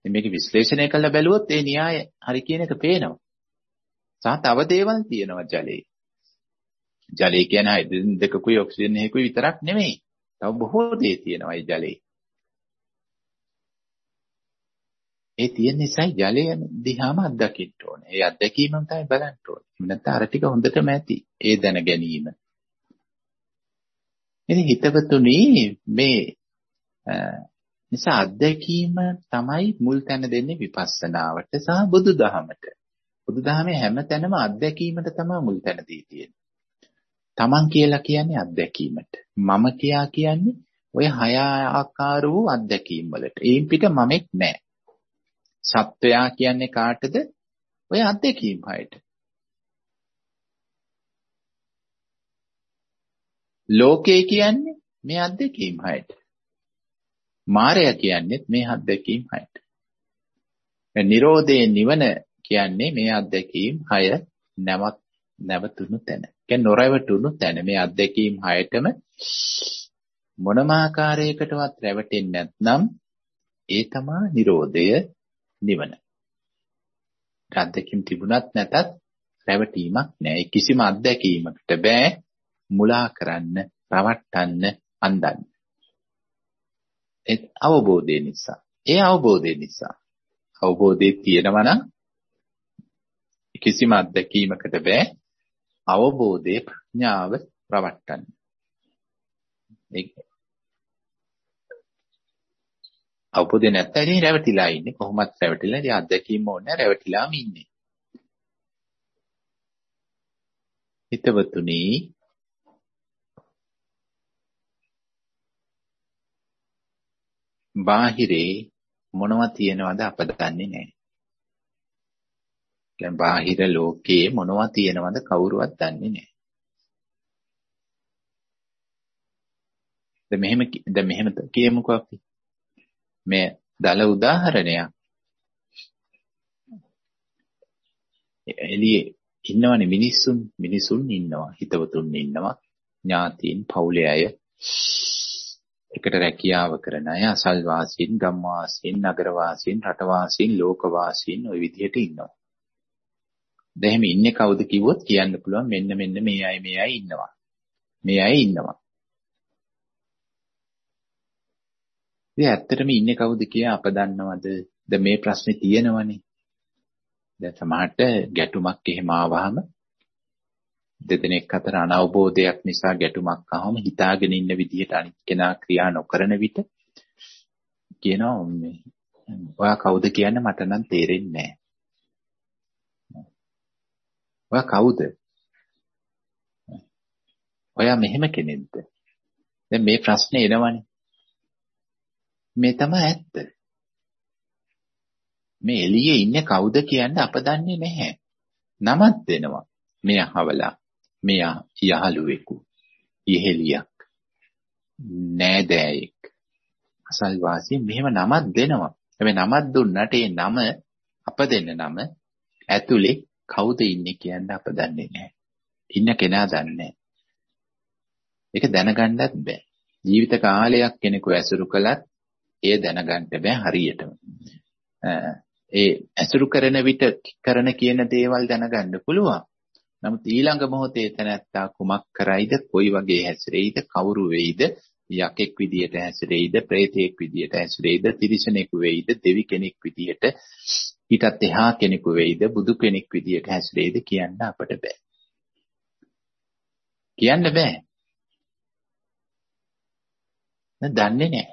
මේක විශ්ලේෂණය කරලා බැලුවොත් ඒ න්‍යාය හරි කියන එක පේනවා. සහ තව දේවල් තියෙනවා ජලයේ. ජලය කියන්නේ හයිඩ්‍රජන් දෙකකුයි ඔක්සිජන් එකකුයි විතරක් නෙමෙයි. තව බොහෝ දේ තියෙනවා ඒ ජලයේ. ඒ තියෙන නිසා ජලය දිහාම අත්දකින්න ඕනේ. ඒ අත්දැකීමම තමයි බලන්න ඕනේ. නැත්නම් අර ටික හොඳටම ඇති. ඒ දැන ගැනීම. ඉතින් හිතවතුනි මේ නිසා අත්දැකීම තමයි මුල් තැන දෙන්නේ විපස්සනාවට සහ බුදුදහමට. බුදුදහමේ හැම තැනම අත්දැකීමට තමයි මුල් තැන දී තියෙන්නේ. තමන් කියලා කියන්නේ අත්දැකීමට. මම කියා කියන්නේ ඔය හය ආකාර වූ අත්දැකීම් වලට. ඒන් පිට මමෙක් නැහැ. සත්වයා කියන්නේ කාටද? ඔය අත්දැකීම් හයට. ලෝකේ කියන්නේ මේ අත්දැකීම් හයට. මායя කියන්නේ මේ අත්දැකීම් හයට. නිරෝධේ නිවන කියන්නේ මේ අත්දැකීම් හය නැවත් නැවතුණු තැන. කියන්නේ නොරැවටුණු තැන. මේ අත්දැකීම් හයටම මොනම ආකාරයකටවත් රැවටෙන්නේ නැත්නම් ඒ තමා නිරෝධය නිවන. අත්දැකීම් තිබුණත් නැතත් රැවටීමක් නෑ. කිසිම අත්දැකීමකට බෑ මුලා කරන්න, රවට්ටන්න, අන්දන්න. ඒ අවබෝධය නිසා. ඒ අවබෝධය නිසා. අවබෝධය තියෙනවා නම් කිසිම අත්දැකීමකට බෑ අවබෝධයේ ප්‍රඥාව රවට්ටන්න. ඒක අවබෝධය නැත්නම් ඉතින් රැවටිලා ඉන්නේ කොහොමත් රැවටිලා ඉතින් අත්දැකීම ඕනේ රැවටිලාම ඉන්නේ. හිතවතුනි බාහිරේ මොනවද තියෙනවද අප දන්නේ නැහැ. දැන් බාහිර ලෝකයේ මොනවද තියෙනවද කවුරුවත් දන්නේ නැහැ. දැන් මෙහෙම දැන් මෙහෙම කියමුකෝ අපි. මේ දල උදාහරණයක්. එළියේ ඉන්නවනේ මිනිස්සුන් මිනිසුන් ඉන්නවා හිතවතුන් ඉන්නවා ඥාතීන් පවුලේ අය එකට රැකියාව කරන අය අසල්වාසීන් ගම්වාසීන් නගරවාසීන් රටවාසීන් ලෝකවාසීන් ওই විදිහට ඉන්නවා දැන් එහෙම ඉන්නේ කවුද කිව්වොත් කියන්න පුළුවන් මෙන්න මෙන්න මේ අය මේ අය ඉන්නවා මේ අය ඉන්නවා ඉතින් ඇත්තටම ඉන්නේ කවුද කියලා අප දන්නවද? ද මේ ප්‍රශ්නේ තියෙනවනේ. දැන් සමහරට ගැටුමක් එහෙම ආවහම දෙදෙනෙක් අතර අනවබෝධයක් නිසා ගැටුමක් ආවම හිතාගෙන ඉන්න විදිහට අනිත් කෙනා ක්‍රියා නොකරන විට කියනවා මේ ඔයා කවුද කියන්න මට නම් තේරෙන්නේ නැහැ. ඔයා කවුද? ඔයා මෙහෙම කෙනෙක්ද? දැන් මේ ප්‍රශ්නේ එනවනේ. මේ තමයි ඇත්ත. මේ එළියේ ඉන්නේ කවුද කියන්නේ අප දන්නේ නැහැ. නමක් දෙනවා. මේ අහවලා, මේ යහළුවෙකු, ඉහෙලියක්, නෑදෑයෙක්, අසල්වාසී මෙහෙම නමක් දෙනවා. හැබැයි නමක් දුන්නට ඒ නම අප දෙන්න නම ඇතුලේ කවුද ඉන්නේ කියන්න අප දන්නේ නැහැ. ඉන්න කෙනා දන්නේ නැහැ. ඒක දැනගන්නත් බෑ. ජීවිත කාලයක් කෙනෙකු ඇසුරු කළත් එය දැනගන්න බෑ හරියටම. ඒ ඇසුරු කරන විට කරන කියන දේවල් දැනගන්න පුළුවන්. නමුත් ඊළඟ මොහොතේ තැනැත්තා කුමක් කරයිද, කොයි වගේ හැසිරෙයිද, කවුරු වෙයිද, යකෙක් විදියට හැසිරෙයිද, ප්‍රේතෙක් විදියට හැසිරෙයිද, තිරිසනෙකු වෙයිද, දෙවි කෙනෙක් විදියට ඊටත් එහා කෙනෙකු වෙයිද, බුදු කෙනෙක් විදියට හැසිරෙයිද කියන්න අපට බෑ. කියන්න බෑ. දන්නේ නැහැ.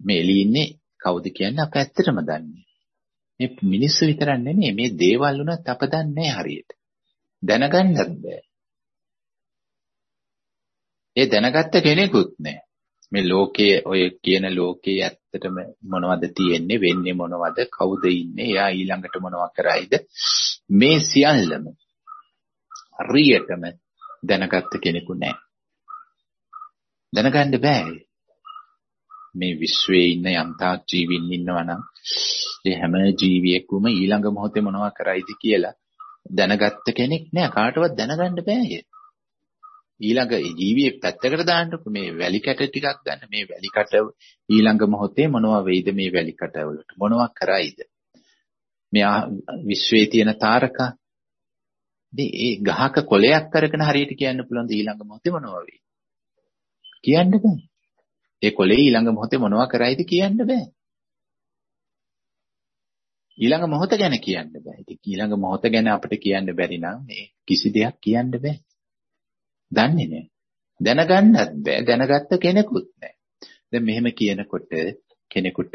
මේ එළියේ ඉන්නේ කවුද කියන්නේ අප ඇත්තටම දන්නේ. මේ මිනිස්සු විතරක් නෙමෙයි මේ දේවල් උනත් අප දන්නේ හරියට. දැනගන්නත් බෑ. ඒ දැනගත්ත කෙනෙකුත් නෑ. මේ ලෝකයේ ඔය කියන ලෝකයේ ඇත්තටම මොනවද තියෙන්නේ වෙන්නේ මොනවද කවුද ඉන්නේ එයා ඊළඟට මොනවා කරයිද මේ සියල්ලම හරියටම දැනගත්ත කෙනෙකු නෑ. දැනගන්න බෑ. මේ විශ්වයේ ඉන්න යම්තාක් ජීවීන් ඉන්නවා නම් ඒ හැම ජීවියෙකුම ඊළඟ මොහොතේ මොනවා කරයිද කියලා දැනගත්ත කෙනෙක් නෑ. කාටවත් දැනගන්න බෑ ඊළඟ ජීවියේ පැත්තකට දාන්නකො මේ වැලි කැට ටිකක් ගන්න. මේ වැලි කැට ඊළඟ මොහොතේ මොනවා වෙයිද මේ වැලි කැට වලට? මොනවා කරයිද? මේ විශ්වයේ තියෙන තාරකා. ඒ ගහක කොලයක් කරගෙන හරියට කියන්න පුළුවන් ඊළඟ මොහොතේ මොනවා වෙයි කියන්න බෑ. ඒ කොලේ ඊළඟ මොහොතේ මොනවා කරයිද කියන්න බෑ. ඊළඟ මොහොත ගැන කියන්න බෑ. ඉතින් ඊළඟ මොහොත ගැන අපිට කියන්න බැරි නම් මේ කිසි දෙයක් කියන්න බෑ. දන්නේ නෑ. දැනගන්නත් බෑ. දැනගත්ත කෙනෙකුත් නෑ. දැන් මෙහෙම කියනකොට කෙනෙකුට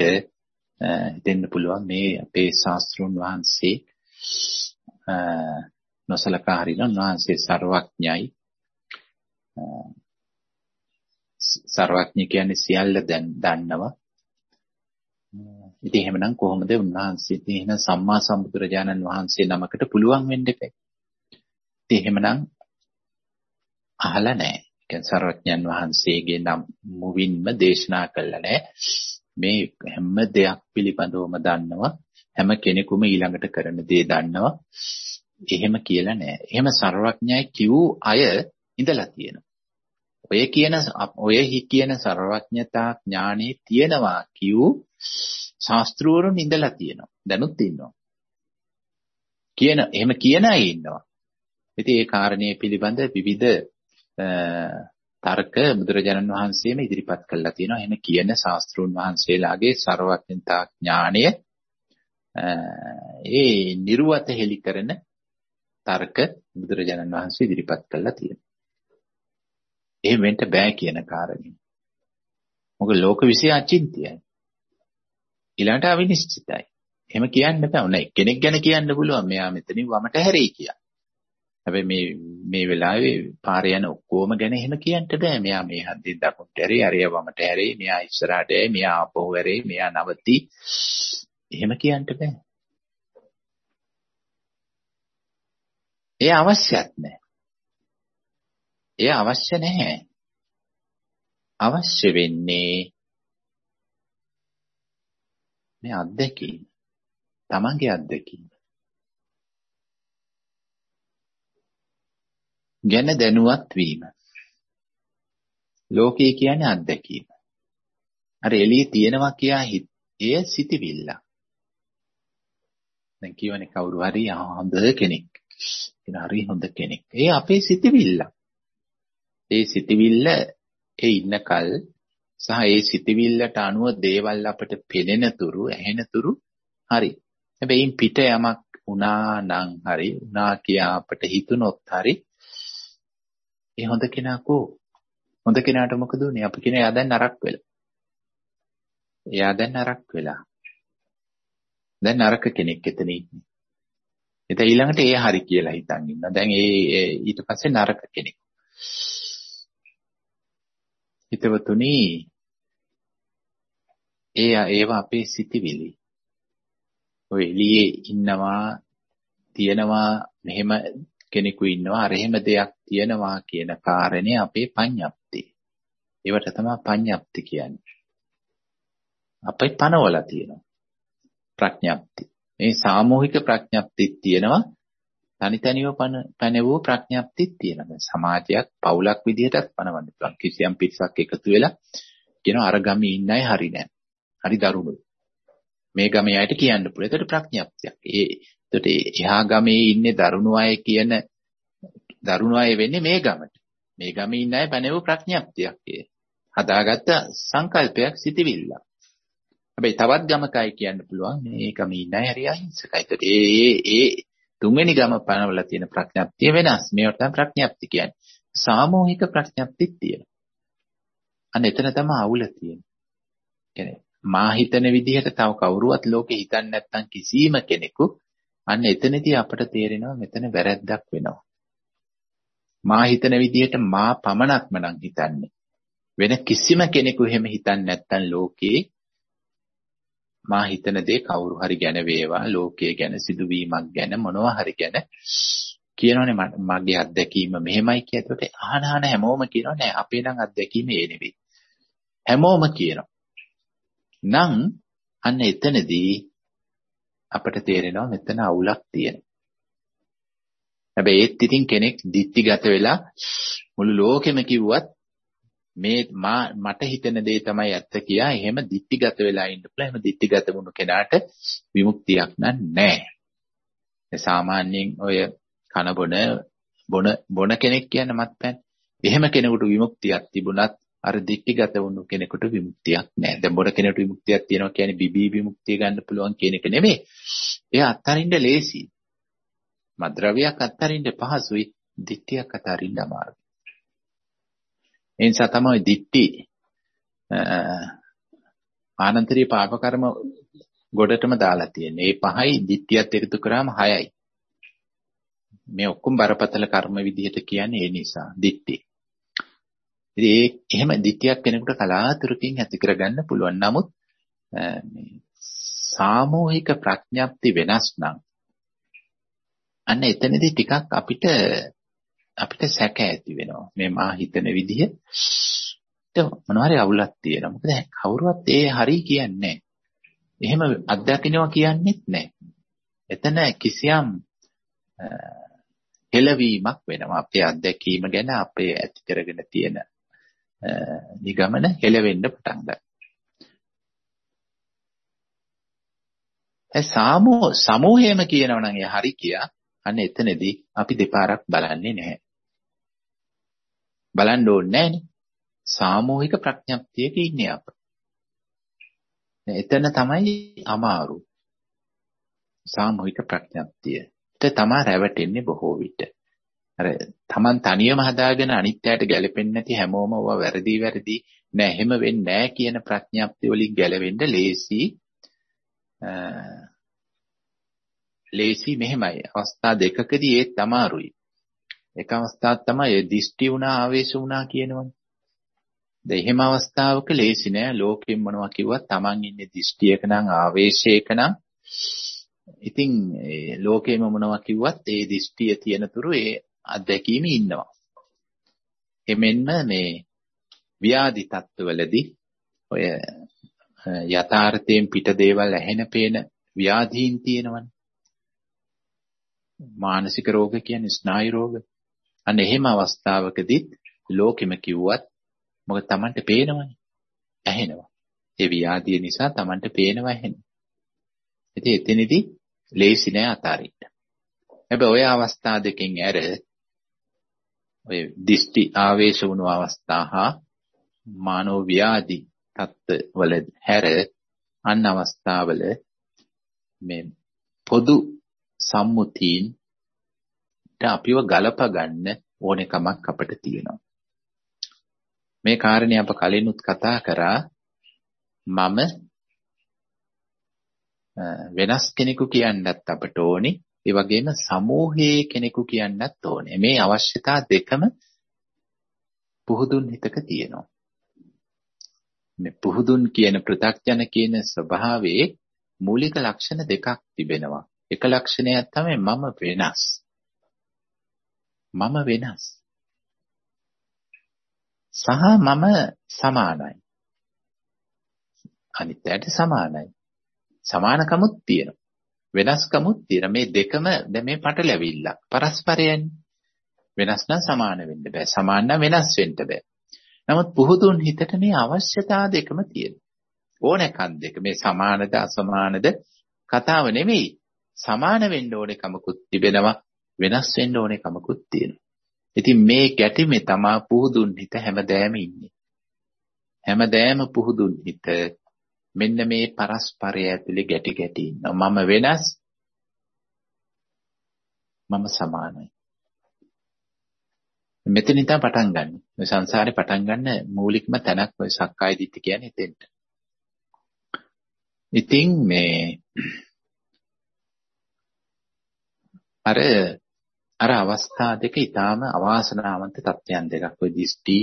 හිතෙන්න පුළුවන් මේ අපේ ශාස්ත්‍රුන් වහන්සේ නොසලකා හරිනවා වහන්සේ ਸਰවඥයි ਸਰවඥ කියන්නේ සියල්ල දැන් දන්නවා ඉතින් එහෙමනම් කොහොමද උන්වහන්සේ ඉතින් සම්මා සම්බුදුරජාණන් වහන්සේ නමකට පුළුවන් වෙන්න ඉතින් එහෙමනම් අහලා නැහැ. කියන්නේ සර්වඥන් වහන්සේගේ නම් මුවින්ම දේශනා කළා නැහැ. මේ හැම දෙයක් පිළිබඳවම දන්නවා. හැම කෙනෙකුම ඊළඟට කරන දේ දන්නවා. එහෙම කියලා නෑ. එහෙම සර්වඥයි කිව් අය ඉඳලා තියෙනවා. ඔය කියන ඔය කියන සර්වඥතා ඥානෙ තියෙනවා කිව් ශාස්ත්‍රවරුන් ඉඳලා තියෙනවා. දැනුත් ඉන්නවා. කියන එහෙම කියන අය ඉන්නවා. ඉතින් ඒ කාරණේ පිළිබඳ විවිධ තර්ක බුදුරජාණන් වහන්සේම ඉදිරිපත් කළා තියෙනවා. එහෙම කියන ශාස්ත්‍රුන් වහන්සේලාගේ ਸਰවඥතා ඥාණය ඒ නිර්වත හෙලි කරන තර්ක බුදුරජාණන් වහන්සේ ඉදිරිපත් කළා තියෙනවා. එහෙම වෙන්න බෑ කියන කාරණේ. මොකද ලෝක විශ්ය අචින්තියයි. ඊළඟට අවිනිශ්චිතයි. එහෙම කියන්න බෑ. ඔන්න කෙනෙක් ගැන කියන්න පුළුවන්. මෙයා මෙතනින් වමට හැරෙයි කියලා. හැබැයි මේ මේ වෙලාවේ පාරේ යන ඔක්කොම ගැන එහෙම කියන්න බෑ. මෙයා මේ හන්දින් දකුණට හැරෙයි, අරය වමට හැරෙයි, මෙයා ඉස්සරහට යයි, මෙයා ආපහු හැරෙයි, මෙයා නවති. එහෙම කියන්න බෑ. ඒ අවශ්‍යත් නැහැ. ඒ අවශ්‍ය නැහැ. අවශ්‍ය වෙන්නේ මේ අත්දැකීම. තමන්ගේ අත්දැකීම. ගැන දැනුවත් වීම. ලෝකය කියන්නේ අත්දැකීම. අර එළියේ තියෙනවා කියා එය සිටිවිල්ල. දැන් කියවනේ කවුරු හරි හොඳ කෙනෙක්. කියන හරි හොඳ කෙනෙක්. ඒ අපේ සිටිවිල්ල. ඒ සිටිවිල්ල ඒ ඉන්නකල් සහ ඒ සිටිවිල්ලට අනුව දේවල් අපට පෙනෙන තුරු ඇහෙන තුරු හරි. හැබැයි පිට යමක් වුණා නම් හරි වුණා කියා අපට හිතුනොත් හරි ඒ හොඳ කෙනා කෝ හොඳ කෙනාට මොකද උනේ? අපි කියන එයා දැන් නරක වෙලා. එයා දැන් නරක වෙලා. දැන් නරක කෙනෙක් එතන ඉන්නේ. එතන ඊළඟට ඒ හරි කියලා හිතන් ඉන්නවා දැන් ඒ ඊට පස්සේ නරක කෙනෙක්. හිතවතුනි ඒ ඒවා අපේ සිතිවිලි ඔය එළියේ ඉන්නවා තියනවා මෙහෙම කෙනෙකු ඉන්නවා අර එහෙම දෙයක් තියනවා කියන කාරණේ අපේ පඤ්ඤප්ති. ඒවට තමයි පඤ්ඤප්ති කියන්නේ. අපේ පනවල තියෙනවා. ප්‍රඥප්ති. මේ සාමූහික ප්‍රඥප්තිත් තියෙනවා. තනි තනිව පැනවූ ප්‍රඥප්තිත් තියෙනවා. සමාජයක් පවුලක් විදිහටත් පනවන්න පුළුවන්. කිසියම් පිරිසක් එකතු වෙලා කියනවා අර ගමේ ඉන්න අය හරි නෑ. හරි දරුණුයි. මේ ගමේ අයට කියන්න පුළුවන්. ඒකට ප්‍රඥප්තියක්. ඒ එතකොට එහා ගමේ ඉන්නේ දරුණු අය කියන දරුණු අය වෙන්නේ මේ ගමට. මේ ගමේ ඉන්න අය පැනෙව ප්‍රඥප්තියක් ඒ. හදාගත්ත සංකල්පයක් සිටිවිල්ල. හැබැයි තවත් ගමකයි කියන්න පුළුවන් මේ ගමේ ඉන්න අය හරි අහිංසකයි. ඒතකොට ඒ ඒ ඒ තුන්වෙනි ගම පනවල තියෙන ප්‍රඥප්තිය වෙනස්. මේවට තමයි ප්‍රඥප්ති කියන්නේ. සාමූහික ප්‍රඥප්තිත් තියෙනවා. අන්න එතන තමයි අවුල තියෙන්නේ. කියන්නේ මා හිතන විදිහට තව කවුරුවත් ලෝකේ හිතන්නේ නැත්නම් කිසිම කෙනෙකු අන්න එතනදී අපට තේරෙනවා මෙතන වැරැද්දක් වෙනවා. මා හිතන විදිහට මා පමණක්ම නම් හිතන්නේ. වෙන කිසිම කෙනෙකු එහෙම හිතන්නේ නැත්නම් ලෝකේ මා හිතන දේ කවුරු හරි ගැන වේවා ලෝකයේ ගැන සිදුවීමක් ගැන මොනවා හරි ගැන කියනෝනේ මගේ අත්දැකීම මෙහෙමයි කියතොට අහන අහන හැමෝම කියනවා නෑ අපේ නම් අත්දැකීම ඒ නෙවෙයි හැමෝම කියනවා නම් අන්න එතනදී අපට තේරෙනවා මෙතන අවුලක් තියෙනවා. හැබැයි ඒත් ඉතින් කෙනෙක් දිත්‍තිගත වෙලා මුළු ලෝකෙම කිව්වත් මේ මා මට හිතෙන දේ තමයි ඇත්ත කියා එහෙම දිත්‍තිගත වෙලා ඉන්න පුළුවන්. එහෙම දිත්‍තිගත වුණු කෙනාට විමුක්තියක් නැහැ. සාමාන්‍යයෙන් ඔය කන බොන බොන බොන කෙනෙක් කියන මත්පැන් එහෙම කෙනෙකුට විමුක්තියක් තිබුණත් අර දික්ටිගත වුණු කෙනෙකුට විමුක්තියක් නැහැ. දැන් බොර කෙනෙකුට විමුක්තියක් තියෙනවා කියන්නේ බිබී විමුක්තිය ගන්න පුළුවන් කියන එක නෙමෙයි. එයා අත්හරින්න ලේසි. මද්ද්‍රව්‍යයක් අත්හරින්න පහසුයි, දික්ටියක් අත්හරින්න අමාරුයි. ඒ නිසා තමයි දිට්ටි ආනන්තරීය පාප කර්ම ගොඩටම දාලා තියෙන්නේ. ඒ පහයි දිට්ටියත් එකතු කරාම හයයි. මේ ඔක්කොම බරපතල කර්ම විදිහට කියන්නේ ඒ නිසා දිට්ටි. ඉතින් ඒ එහෙම දිට්ටියක් කෙනෙකුට කලාතුරකින් ඇති කරගන්න පුළුවන්. නමුත් මේ සාමූහික ප්‍රඥප්ති වෙනස් නම් අන්න එතනදී ටිකක් අපිට අපිට සැක ඇති වෙනවා. මේ මා හිතන විදිහ මොනවාරි අවුලක් තියෙනවා. මොකද කවුරුවත් ඒ හරි කියන්නේ එහෙම අත්දකින්නවා කියන්නේත් නැහැ. එතන කිසියම් හෙළවීමක් වෙනවා. අපේ අත්දැකීම ගැන අපේ ඇති කරගෙන තියෙන නිගමන හෙළවෙන්න පටන් ගන්නවා. ඒ සාමෝ සමූහයම කියනවා නම් ඒ හරි කියා අන්න එතනදී අපි දෙපාරක් බලන්නේ නැහැ. බලන්න ඕනේ නැහනේ. සාමූහික ප්‍රඥප්තියක ඉන්නේ අප. එතන තමයි අමාරු. සාමූහික ප්‍රඥප්තිය. ඒක තමයි රැවටෙන්නේ බොහෝ විට. අර Taman තනියම හදාගෙන අනිත්‍යයට ගැලපෙන්නේ නැති හැමෝම ඔවා වැරදි වැරදි නෑ එහෙම වෙන්නේ නෑ කියන ප්‍රඥප්තිය වලින් ගැලවෙන්න ලේසි ලේසි මෙහෙමයි. අවස්ථා දෙකකදී ඒත් අමාරුයි. එක අවස්ථාවක් තමයි දිෂ්ටි වුණා ආවේශ වුණා කියනවනේ. දැන් එහෙම අවස්ථාවක ලේසි නෑ. ලෝකෙන් මොනවා කිව්වත් Taman ඉන්නේ දිෂ්ටියක නම් ආවේශයක නම්. ඉතින් ලෝකෙම මොනවා කිව්වත් ඒ දිෂ්ටිය තියෙන තුරු ඒ අත්දැකීම ඉන්නවා. එමෙන්න මේ ව්‍යාධි තත්ත්වවලදී ඔය යථාර්ථයෙන් පිට දේවල් ඇහෙන පේන ව්‍යාධීන් තියෙනවනේ. මානසික රෝග කියන්නේ ස්නායු රෝග. අන්න එහෙම අවස්ථාවකදීත් ලෝකෙම කිව්වත් මොකද Tamanට පේනවනේ. ඇහෙනවා. ඒ ව්‍යාධිය නිසා Tamanට පේනවා ඇහෙනවා. ඉතින් එතනදී ලේසි නෑ අතාරින්න. හැබැයි ඔය අවස්ථා දෙකෙන් ඇර ඔය දිෂ්ටි ආවේශ වුණු අවස්ථා හා මානව ව්‍යාධි තත්ත්වවල හැර අන් අවස්ථාවල මේ පොදු සම්මුතීන් අපිව ගලප ගන්න ඕනෙකමක් අපිට තියෙනවා. මේ කාරණේ අප කලිනුත් කතා කරා මම වෙනස් කෙනෙකු කියන්නත් අපට ඕනි ඒ වගේම සමූහයේ කෙනෙකු කියන්නත් ඕනේ. මේ අවශ්‍යතා දෙකම පුහුදුන් හිතක තියෙනවා. මේ පුහුදුන් කියන පෘථග්ජන කියන ස්වභාවයේ මූලික ලක්ෂණ දෙකක් තිබෙනවා. එක ලක්ෂණයක් තමයි මම වෙනස්. මම වෙනස්. සහ මම සමානයි. අනිත්‍යයට සමානයි. සමානකමුත් තියෙනවා. වෙනස්කමුත් තියෙන මේ දෙකම දැන් මේ පටලැවිල්ලක්. පරස්පරයන්නේ වෙනස් නම් සමාන වෙන්න බෑ. සමාන නම් වෙනස් වෙන්න බෑ. නමුත් පුහුදුන් හිතට මේ අවශ්‍යතා දෙකම තියෙනවා. ඕනකම් දෙක. මේ සමානද අසමානද කතාව නෙමෙයි. සමාන වෙන්න ඕනේ කමකුත් තිබෙනවා. වෙනස් වෙන්න ඕනේ කමකුත් තියෙනවා. ඉතින් මේ ගැටීමේ තමා පුහුදුන් හිත හැමදෑම ඉන්නේ. හැමදෑම පුහුදුන් හිත මෙන්න මේ පරස්පරය ඇතුලේ ගැටි ගැටි ඉන්නවා. මම වෙනස් මම සමානයි. මෙතනින් තමයි පටන් ගන්න. මේ සංසාරේ පටන් ගන්න මූලිකම තැනක් ඔය සක්කාය දිට්ඨිය කියන්නේ එතෙන්ට. ඉතින් මේ අර අර අවස්ථා දෙක ඊටාම අවාසනාවන්ත තත්ත්වයන් දෙකක්. ඔය දිෂ්ටි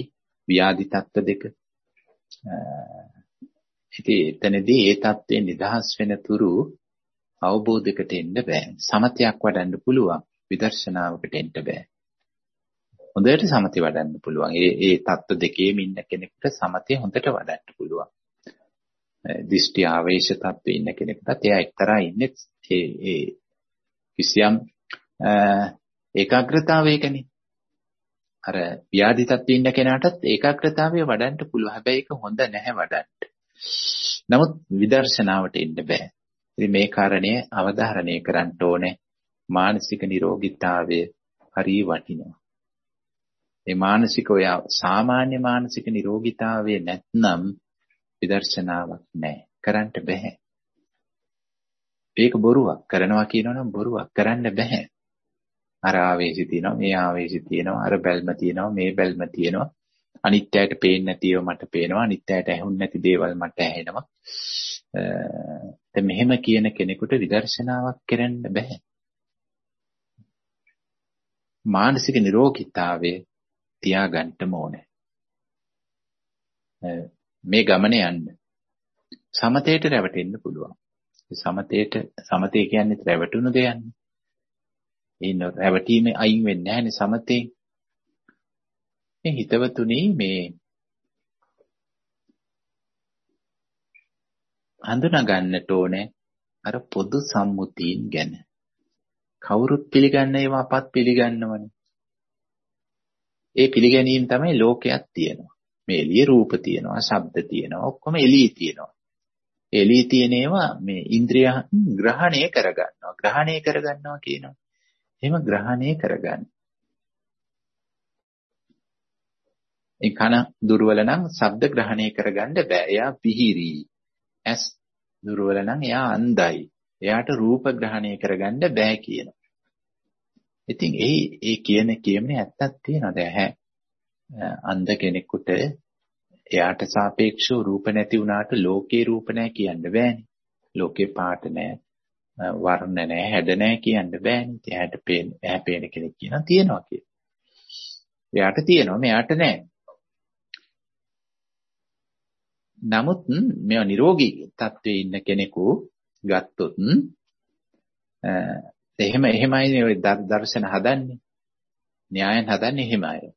ව්‍යාධි තත්ත්ව දෙක. ඉතින් එතනදී ඒ தත්ත්වයෙන් නිදහස් වෙන තුරු අවබෝධයකට එන්න බෑ. සමතයක් වඩන්න පුළුවන්. විදර්ශනාවකට එන්න බෑ. හොඳට සමතය වඩන්න පුළුවන්. ඒ ඒ தත්ත්ව දෙකේම ඉන්න කෙනෙකුට සමතය හොඳට වඩන්න පුළුවන්. දිෂ්ටි ආවේශ තත්ත්වයේ ඉන්න කෙනෙකුට එයා එක්තරා ඉන්නේ ඒ ඒ කිසියම් ඒකාග්‍රතාවයකනේ. අර ව්‍යාධි තත්ත්වයේ ඉන්න කෙනාටත් ඒකාග්‍රතාවය වඩන්න පුළුවන්. හැබැයි ඒක හොඳ නැහැ වඩන්න. නමුත් විදර්ශනාවට එන්න බෑ. ඉතින් මේ කාරණය අවධාරණය කරන්න ඕනේ. මානසික නිරෝගීතාවය හරි වටිනවා. මේ මානසික ඔය සාමාන්‍ය මානසික නිරෝගීතාවය නැත්නම් විදර්ශනාවක් නැහැ. කරන්න බෑ. ඒක බොරුවක්. කරනවා කියනවනම් බොරුවක්. කරන්න බෑ. අර ආවේශي තියෙනවා, මේ ආවේශي තියෙනවා, අර බැල්ම තියෙනවා, මේ බැල්ම තියෙනවා. අනිත්‍යයට පේන්නේ නැතිව මට පේනවා. අනිත්‍යයට ඇහුන්නේ නැති දේවල් මට ඇහෙනවා. දැන් මෙහෙම කියන කෙනෙකුට විදර්ශනාවක් කරන්න බෑ මානසික නිරෝගීතාවය තියාගන්න ඕනේ. මේ ගමනේ යන්න. සමතේට රැවටෙන්න පුළුවන්. සමතේට සමතේ කියන්නේ රැවටුණු දෙයන්නේ ඉන්න රැවටීමේ අයින් වෙන්නේ නැහැනේ සමතේ. මේ හිතවතුනි මේ හඳුනා ගන්නට ඕනේ අර පොදු සම්මුතීන් ගැන. කවුරුත් පිළිගන්න ඒවා අපත් පිළිගන්නවනේ. ඒ පිළිගැනීම තමයි ලෝකයක් තියෙනවා. මේ එළිය රූප තියෙනවා, ශබ්ද තියෙනවා, ඔක්කොම එළියේ තියෙනවා. එළියේ තියෙන ඒවා මේ ඉන්ද්‍රිය ග්‍රහණය කරගන්නවා. ග්‍රහණය කරගන්නවා කියනවා. එහෙම ග්‍රහණය කරගන්න. ඒ කන දුර්වල නම් ශබ්ද ග්‍රහණය කරගන්න බෑ. එයා පිහිරි. ඇස් දුර්වල නම් එයා අන්ධයි. එයාට රූප ග්‍රහණය කරගන්න බෑ කියනවා. ඉතින් ඒ ඒ කියන කියමනේ ඇත්තක් තියෙනවා. දැන් අන්ධ කෙනෙකුට එයාට සාපේක්ෂව රූප නැති වුණාට ලෝකේ රූප නැහැ කියන්න බෑනේ. ලෝකේ පාට නැහැ, වර්ණ නැහැ, හැඩ නැහැ කියන්න බෑනේ. එයාට පේන, එයා පේන කෙනෙක් කියනවා තියනවා කියලා. එයාට තියෙනවා, මෙයාට නැහැ. නමුත් මේවා නිරෝගී තත්වයේ ඉන්න කෙනෙකු ගත්තොත් එහෙම එහෙමයි ඔය දර්ශන හදන්නේ. න්‍යායන් හදන්නේ එහෙමයි.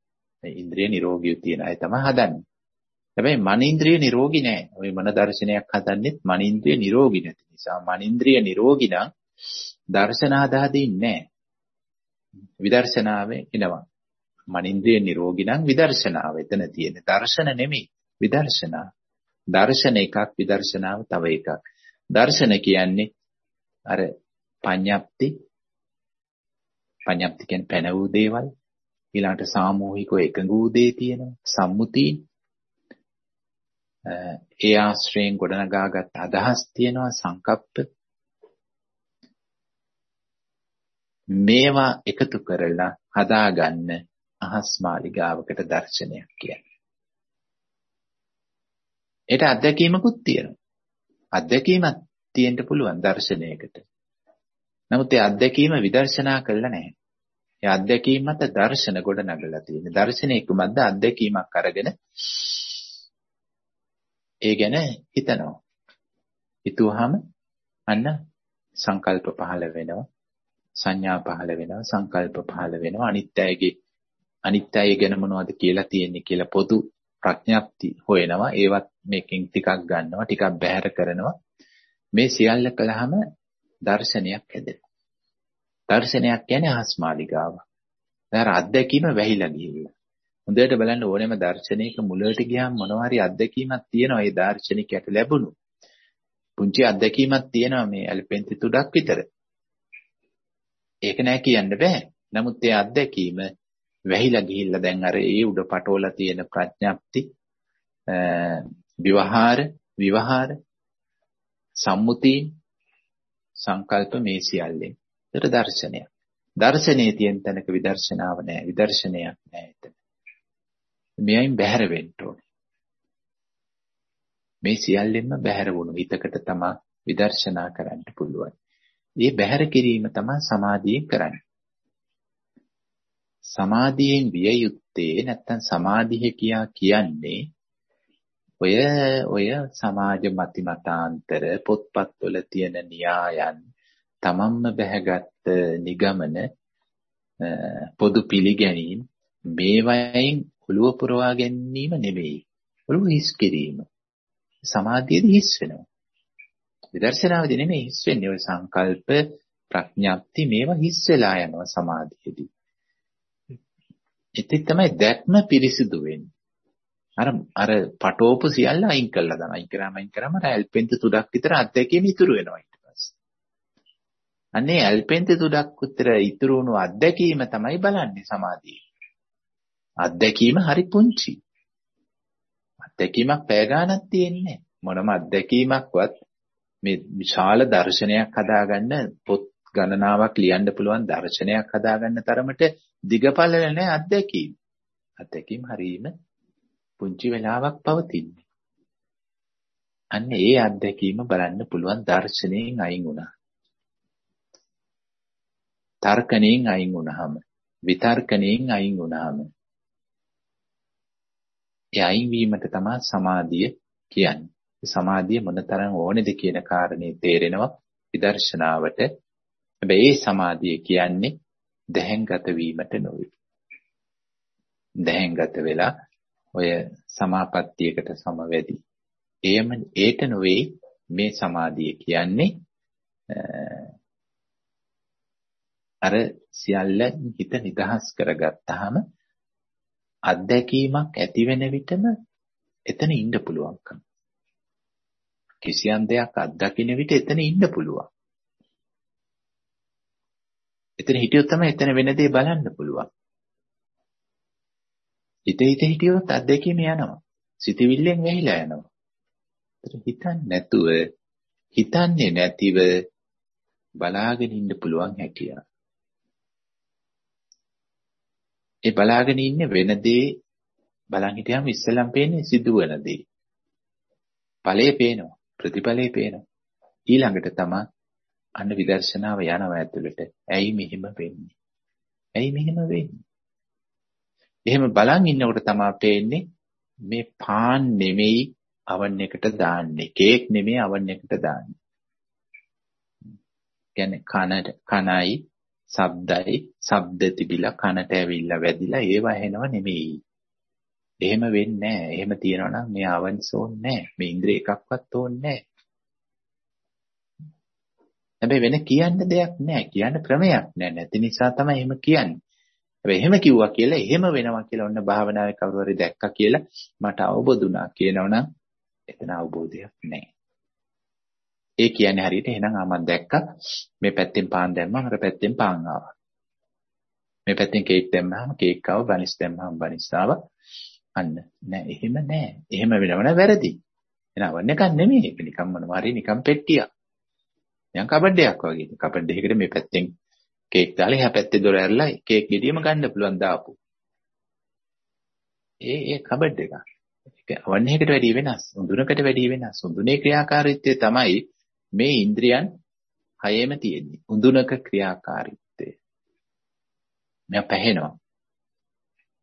ඉන්ද්‍රිය නිරෝගීව තියෙන අය තමයි හදන්නේ. හැබැයි මනින්ද්‍රිය නිරෝගී නෑ. ඔය මොන දර්ශනයක් හදන්නෙත් මනින්ද්‍රිය නිරෝගී නැති නිසා මනින්ද්‍රිය නිරෝගී නම් දර්ශන හදාදින්නේ නෑ. විදර්ශනාවේ එනවා. මනින්ද්‍රිය නිරෝගී නම් විදර්ශනාව එතන තියෙන. දර්ශන නෙමෙයි විදර්ශනා. දර්ශන එකක් විදර්ශනාව තව එකක්. දර්ශන කියන්නේ අර පඤ්ඤප්ති. පඤ්ඤප්ති කියන්නේ පැන වූ දේවල්. ඊළඟට සාමූහිකව එකඟ වූ දේ තියෙනවා. සම්මුති. ඒ ආශ්‍රයෙන් ගොඩනගාගත් අදහස් තියෙනවා සංකප්ප. මේවා එකතු කරලා හදාගන්න අහස් මාලිගාවකට දර්ශනයක් කියන්නේ. ඒට අත්දැකීමකුත් තියෙනවා. අත්දැකීමක් තියෙන්න පුළුවන් දර්ශනයකට. නමුත් ඒ අත්දැකීම විදර්ශනා කළා නැහැ. ඒ අත්දැකීම මත දර්ශන ගොඩ නගලා තියෙන. දර්ශනයේ කුමක්ද අත්දැකීමක් අරගෙන ඒ ගැන හිතනවා. හිතුවාම අන්න සංකල්ප පහළ වෙනවා. සංඥා පහළ වෙනවා. සංකල්ප පහළ වෙනවා. අනිත්‍යයේ අනිත්‍යය ගැන මොනවද කියලා තියෙන්නේ කියලා පොදු ප්‍රඥප්ති හොයනවා. ඒවත් මේකෙන් ටිකක් ගන්නවා. ටිකක් බැහැර කරනවා. මේ සියල්ල කළාම දර්ශනයක් හැදෙනවා. දර්ශනයක් කියන්නේ අහස්මාලිගාව. දැන් අත්දැකීම වැහිලා ගිහිල්ලා. හොඳට බලන්න ඕනෑම දර්ශනයක මුලට ගියාම මොනවා හරි අත්දැකීමක් තියෙනවා ඒ දාර්ශනිකයට ලැබුණු. පුංචි අත්දැකීමක් තියෙනවා මේ ඇල්පෙන්ති තුඩක් විතර. ඒක නෑ කියන්න බෑ. නමුත් ඒ අත්දැකීම වැහිලා ගිහිල්ලා දැන් අර ඒ උඩ පටෝලා තියෙන ප්‍රඥප්ති විවහාර විවහාර සම්මුති සංකල්ප මේ සියල්ලෙන් ඒතර දර්ශනයක්. දර්ශනයේ තියෙන තැනක විදර්ශනාව නෑ විදර්ශනයක් නෑ එතන. මෙයයින් බැහැර වෙන්න ඕනේ. මේ සියල්ලෙන්ම බැහැර වුණු හිතකට තමයි විදර්ශනා කරන්න පුළුවන්. මේ බැහැර කිරීම තමයි සමාධියෙන් කරන්නේ. සමාධියෙන් විය යුත්තේ නැත්තම් සමාධිය කියා කියන්නේ ඔය ඔය සමාජ මති මතාන්තර පොත්පත්වල තියෙන න්‍යායන් තමන්ම බැහැගත් නිගමන පොදු පිළිගැනීම් මේවයින් ඔළුව පුරවා ගැනීම නෙවෙයි. ඔළුව හිස් කිරීම. සමාධියේදී හිස් වෙනවා. විදර්ශනාවේදී නෙමෙයි හිස් වෙන්නේ. ඔය සංකල්ප ප්‍රඥාප්ති මේවා හිස් වෙලා යනවා සමාධියේදී. ඉතින් තමයි දැක්ම පිරිසිදු වෙන්නේ. අර අර පටෝප සියල්ල අයින් කළා දාන. අයින් කරාම අයින් කරාම අර ඇල්පෙන්ත තුඩක් විතර අත්දැකීම ඉතුරු වෙනවා ඊට පස්සේ. අනේ ඇල්පෙන්ත තුඩක් විතර ඉතුරු වුණු අත්දැකීම තමයි බලන්නේ සමාධියේ. අත්දැකීම හරි පුංචි. අත්දැකීමක් පැය ගාණක් තියෙන්නේ මොනම අත්දැකීමක්වත් මේ විශාල දර්ශනයක් හදාගන්න පොත් ගණනාවක් ලියන්න පුළුවන් දර්ශනයක් හදාගන්න තරමට දිගපළල නැහැ අත්දැකීම. අත්දැකීම හරීම පුංචි වෙලාවක් පවතින්නේ. අන්න ඒ අත්දැකීම බලන්න පුළුවන් දර්ශනයෙන් අයින් වුණා. තර්කණයෙන් අයින් වුණාම විතර්කණයෙන් අයින් වුණාම ඒ අයින් වීමට තමයි සමාධිය කියන්නේ. සමාධිය මොනතරම් ඕනේද කියන කාරණේ තේරෙනවා විදර්ශනාවට. හැබැයි ඒ සමාධිය කියන්නේ දැහැන්ගත වීමට නොවේ. දැහැන්ගත වෙලා ඔය සමාපත්තියකට සමවැදී. එයම ඒට නොවේ මේ සමාධිය කියන්නේ අර සියල්ල හිත නිදහස් කරගත්තාම අත්දැකීමක් ඇති වෙන විටම එතන ඉන්න පුළුවන්කම. කිසියම් දෙයක් අත්දකින්න විට එතන ඉන්න පුළුවන්. එතන හිටියොත් තමයි එතන වෙන දේ බලන්න පුළුවන්. හිත හිත හිටියොත් අත්දැකීම යනවා. සිතවිල්ලෙන් වැහිලා යනවා. ඒතර හිතන්නේ නැතුව හිතන්නේ නැතිව බලාගෙන ඉන්න පුළුවන් හැකියාව. ඒ බලාගෙන ඉන්නේ වෙන දේ බලන් හිටියාම ඉස්සෙල්ලම් පේන්නේ සිදුවන දේ. ඵලයේ පේනවා, ප්‍රතිඵලයේ පේනවා. ඊළඟට තමයි අන්න විදර්ශනාව යනවා ඇතුළට. ඇයි මෙහෙම වෙන්නේ? ඇයි මෙහෙම වෙන්නේ? එහෙම බලන් ඉන්නකොට තමයි පේන්නේ මේ පාන් නෙමෙයි අවන් එකට දාන්නේ. කේක් නෙමෙයි අවන් එකට දාන්නේ. කියන්නේ කනට කනයි ශබ්දයි ශබ්ද තිබිලා කනට ඇවිල්ලා වැදිලා ඒව ඇහෙනව නෙමෙයි. එහෙම වෙන්නේ නැහැ. එහෙම තියනවා නම් මේ අවන්ස් ඕනේ නැහැ. මේ ඉන්ද්‍රිය එකක්වත් ඕනේ නැහැ. හැබැයි වෙන කියන්න දෙයක් නැහැ. කියන්න ක්‍රමයක් නැහැ. නැති නිසා තමයි එහෙම කියන්නේ. හැබැයි එහෙම කිව්වා කියලා එහෙම වෙනවා කියලා ඔන්න භාවනාවේ කවුරු හරි දැක්කා කියලා මට අවබෝධ වුණා කියනවනම් එතන අවබෝධයක් නැහැ. ඒ කියන්නේ හරියට එහෙනම් ආ මම දැක්කා මේ පැත්තෙන් පාන් දැම්මම අර පැත්තෙන් පාන් ආවා. මේ පැත්තෙන් කේක් දැම්මම කේක් ආවා බනිස් දැම්මම බනිස් ආවා. අන්න නෑ එහෙම නෑ. එහෙම වෙනවන වැරදි. එහෙනම් වන්න එකක් නෙමෙයි. ඒක නිකම් මොනවා හරි නිකම් පෙට්ටියක්. නිකන් කබඩයක් වගේ. කබඩ එකකට මේ පැත්තෙන් කේක් දාලා එහා පැත්තේ දොර ඇරලා කේක් ගෙඩියම ගන්න පුළුවන් දාපු. ඒ ඒ කබඩ් එක. ඒක අවන්නේකට වැඩිය වෙනස්. උඳුනකට වැඩිය වෙනස්. උඳුනේ ක්‍රියාකාරීත්වය තමයි මේ ඉන්ද්‍රියන් හයේම තියෙන්නේ. උඳුනක ක්‍රියාකාරීත්වය. මෙයා පැහැෙනවා.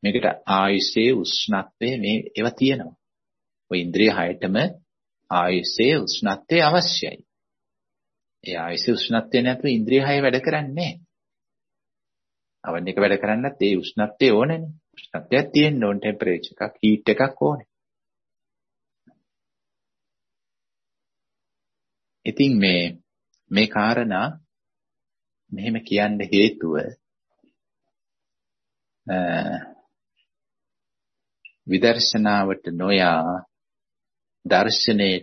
මේකට ආයුෂයේ උෂ්ණත්වය මේ ඒවා තියෙනවා. ඔය ඉන්ද්‍රිය හයටම ආයුෂයේ උෂ්ණත්වය අවශ්‍යයි. ඒ ආයුෂයේ උෂ්ණත්වය නැතුව ඉන්ද්‍රිය හය වැඩ කරන්නේ නැහැ. අවන් එක වැඩ කරන්නත් ඒ උෂ්ණත්වය ඕනනේ. උෂ්ණත්වයක් තියෙන්න ඕන ටෙම්පරේචර් එකක්, හීට් එකක් ඕනේ. ඉතින් මේ මේ කාරණා මෙහෙම කියන්න හේතුව විදර්ශනාවට නොයා දර්ශනේ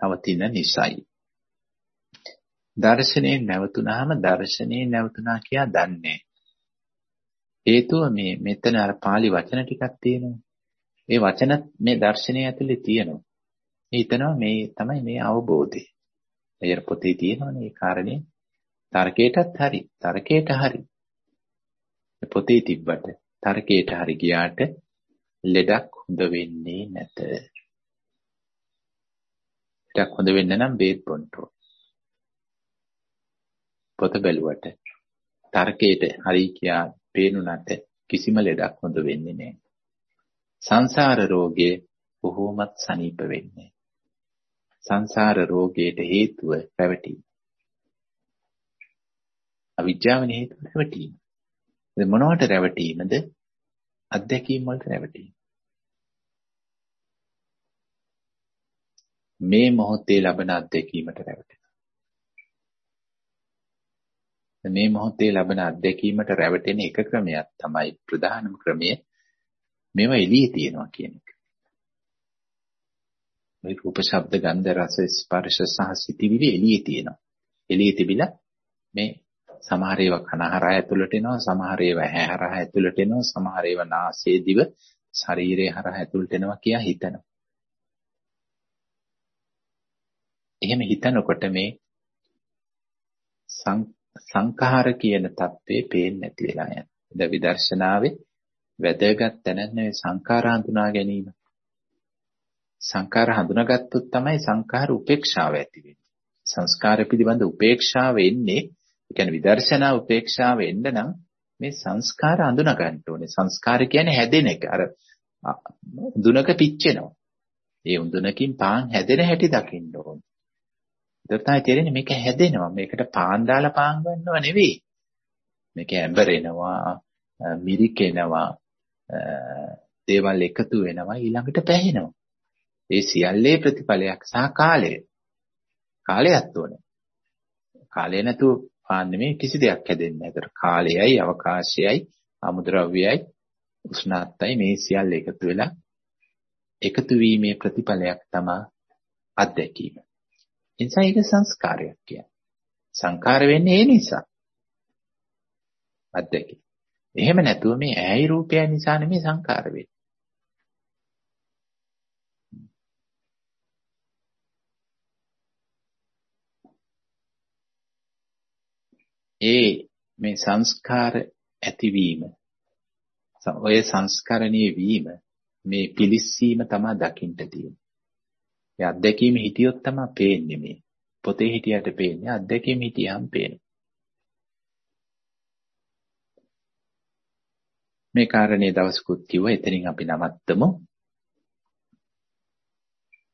නවතින නිසයි. දර්ශනේ නැවතුනහම දර්ශනේ නැවතුනා කියා දන්නේ. හේතුව මේ මෙතන අර pāli වචන ටිකක් තියෙනවා. ඒ වචන මේ දර්ශනය ඇතුලේ තියෙනවා. හිතනවා මේ තමයි මේ අවබෝධය. එයර පොතේ තියෙනවනේ මේ කාරණේ. තර්කයටත් හරි. තර්කයට හරි. පොතේ තිබ්බට තර්කයට හරි ගියාට ලෙඩක් හොඳ වෙන්නේ නැත. ලෙඩක් හොඳ වෙන්න නම් බේත් බොන්න ඕන. පොත බැලුවට තර්කයට හරි කියා පේනුනට කිසිම ලෙඩක් හොඳ වෙන්නේ නැහැ. සංසාර රෝගේ බොහෝමත් සනීප වෙන්නේ. සංසාර රෝගයට හේතුව පැවටීම. අවිද්‍යාවනේ හේතුව පැවටීම. ඉතින් මොනවට රැවටීමද? අත්දැකීම් වලට රැවටීම. මේ මොහොතේ ලබන අත්දැකීමට රැවටෙනවා. මේ මොහොතේ ලබන අත්දැකීමට රැවටෙන එක ක්‍රමයක් තමයි ප්‍රධානම ක්‍රමය මේවා එළියේ තියෙනවා කියන එක. මේ රූප ශබ්ද ගන්ධ රස ස්පර්ශ සහ සිතිවිලි එළියේ තියෙනවා. එළියේ තිබිලා මේ සමහර ඒවා කනහරා ඇතුළට එනවා සමහර ඒවා ඇහැහරා ඇතුළට එනවා සමහර ඒවා නාසයේ දිව ශරීරය හරහා ඇතුළට එනවා කියා හිතනවා. එහෙම හිතනකොට මේ සංඛාර කියන தત્ත්වේ පේන්නේ නැති වෙලා යනවා. ද විදර්ශනාවේ වැදගත් තැනක් නෙවෙයි සංඛාර හඳුනා ගැනීම. සංඛාර හඳුනාගත්තොත් තමයි සංඛාර උපේක්ෂාව ඇති වෙන්නේ. සංස්කාර පිළිබඳ උපේක්ෂාව එන්නේ, ඒ කියන්නේ විදර්ශනා උපේක්ෂාව එන්න නම් මේ සංස්කාර හඳුනා ගන්න ඕනේ. සංස්කාර කියන්නේ හැදෙන එක. අර උඳුනක පිච්චෙනවා. ඒ උඳුනකින් පාන් හැදෙන හැටි දකින්න ඕනේ. ඒකට තමයි තේරෙන්නේ මේක හැදෙනවා. මේකට පාන් දාලා පාන් ගන්නව නෙවෙයි. මේක ඇඹරෙනවා, මිරිකෙනවා, දේවල් එකතු වෙනවා ඊළඟට පැහෙනවා. ඒ සියල්ලේ ප්‍රතිඵලයක් සහ කාලය. කාලයක් ඕනේ. කාලය නැතුව පාන් නෙමෙයි කිසි දෙයක් හැදෙන්නේ නැහැ. ඒතර කාලයයි, අවකාශයයි, අමුද්‍රව්‍යයයි, උෂ්ණත්වයි මේ සියල්ල එකතු වෙලා එකතු වීමේ ප්‍රතිඵලයක් තමයි අත්දැකීම. ඒ නිසා ඒක සංස්කාරයක් කියන්නේ. සංකාර වෙන්නේ ඒ නිසා. අත්දැකීම. එහෙම නැතුව මේ ඇයි රූපය නිසා නෙමෙයි සංකාර වෙන්නේ. ඒ මේ සංස්කාර ඇතිවීම ඔය සංස්කරණීය වීම මේ පිලිස්සීම තමයි දකින්න තියෙන්නේ. ඒ අත්දැකීම හිටියොත් තමයි පේන්නේ මේ. පොතේ හිටියට පේන්නේ අත්දැකීම හිටියම් පේනවා. මේ කාරණේ දවසකුත් කිව්වා එතනින් අපි නවත්තමු.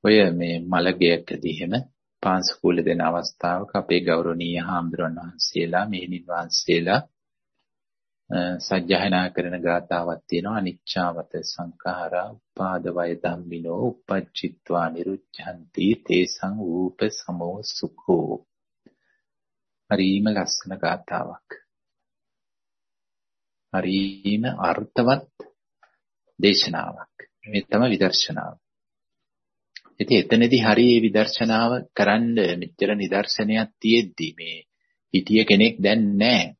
ඔය මේ මලගයකදී එහෙම පාන්සකූල දෙන අවස්ථාවක අපේ ගෞරවනීය හාමුදුරන් වහන්සේලා මෙහෙණින් වහන්සේලා සජ්ජහනා කරන ගාතාවක් තියෙනවා. අනිච්චාවත සංඛාරා උපාද වය ධම්මිනෝ uppajjitva nirucchanti තේසං ූප සමෝ සුඛෝ. හරිම ලස්සන ගාතාවක් හරිම අර්ථවත් දේශනාවක්. මේ තමයි විදර්ශනාව. ඉතින් එතනදී හරි මේ විදර්ශනාව කරන්න මෙච්චර නිදර්ශනයක් තියෙද්දි මේ හිටිය කෙනෙක් දැන් නැහැ.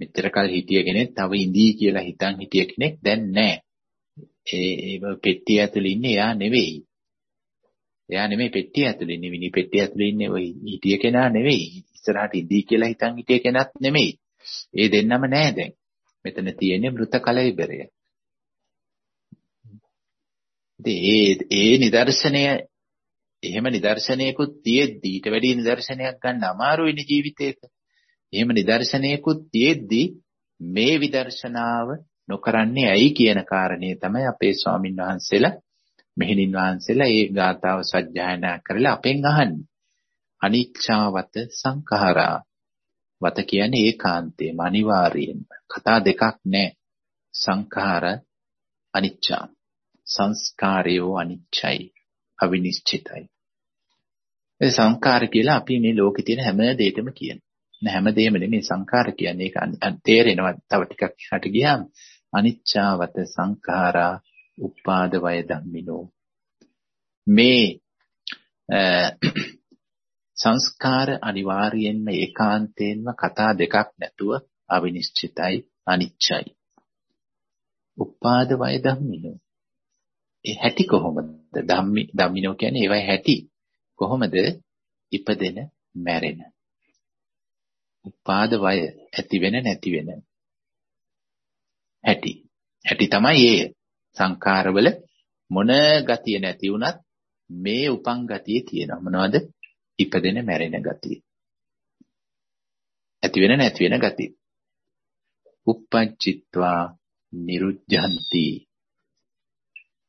මෙච්චර කල් හිටිය කෙනෙක් තව ඉඳී කියලා හිතන් හිටිය කෙනෙක් දැන් නැහැ. ඒ පෙට්ටිය ඇතුළේ ඉන්නේ එයා නෙවෙයි. එයා නෙමෙයි පෙට්ටිය ඇතුළේ ඉන්නේ විනි පෙට්ටිය ඇතුළේ ඉන්නේ ওই හිටිය කෙනා නෙවෙයි. ඉස්සරහට ඉඳී කියලා හිතන් හිටිය කෙනත් නෙමෙයි. ඒ දෙන්නම නැහැ දැන්. මෙතන තියෙන්නේ මృత කලෙබරය. ඒ ඒ නිදර්ශනය එහෙම නිදර්ශනයකුත් තියෙද්දි ඊට වැඩි නිදර්ශනයක් ගන්න අමාරුයිනේ ජීවිතේක. එහෙම නිදර්ශනයකුත් තියෙද්දි මේ විදර්ශනාව නොකරන්නේ ඇයි කියන කාරණේ තමයි අපේ ස්වාමින් වහන්සේලා මෙහෙණින් වහන්සේලා ඒ ගාථාව සජ්ජායනා කරලා අපෙන් අහන්නේ. අනිච්ඡාවත සංඛාරා වත කියන්නේ ඒකාන්තේම අනිවාර්යයෙන්ම කතා දෙකක් නැහැ. සංඛාර අනිච්චා සංස්කාරයෝ අනිච්චයි අවිනිශ්චිතයි. ඒ සංකාර කියලා අපි මේ ලෝකේ තියෙන හැම දෙයකම කියන. හැම දෙයක්ම නෙමෙයි සංකාර කියන්නේ ඒක තේරෙනවා තව ටිකක් එහාට ගියාම අනිච්චාවත සංඛාරා උපාද වය ධම්මිනෝ මේ සංස්කාර අනිවාර්යයෙන්ම ඒකාන්තයෙන්ම කතා දෙකක් නැතුව අවිනිශ්චිතයි අනිච්චයි. උපාද වය ධම්මිනෝ ඒ හැටි කොහොමද? ධම්මි ධම්මිනෝ කියන්නේ ඒවයි හැටි. කොහොමද? ඉපදෙන, මැරෙන. උපාද වය ඇති වෙන නැති වෙන හැටි. හැටි තමයි ඒ සංඛාරවල මොන ගතිය නැති වුණත් මේ උපං ගතිය තියෙනවා. මොනවද? ඉපදෙන, මැරෙන ගතිය. ඇති වෙන නැති වෙන ගතිය. uppajjitva niruddhanti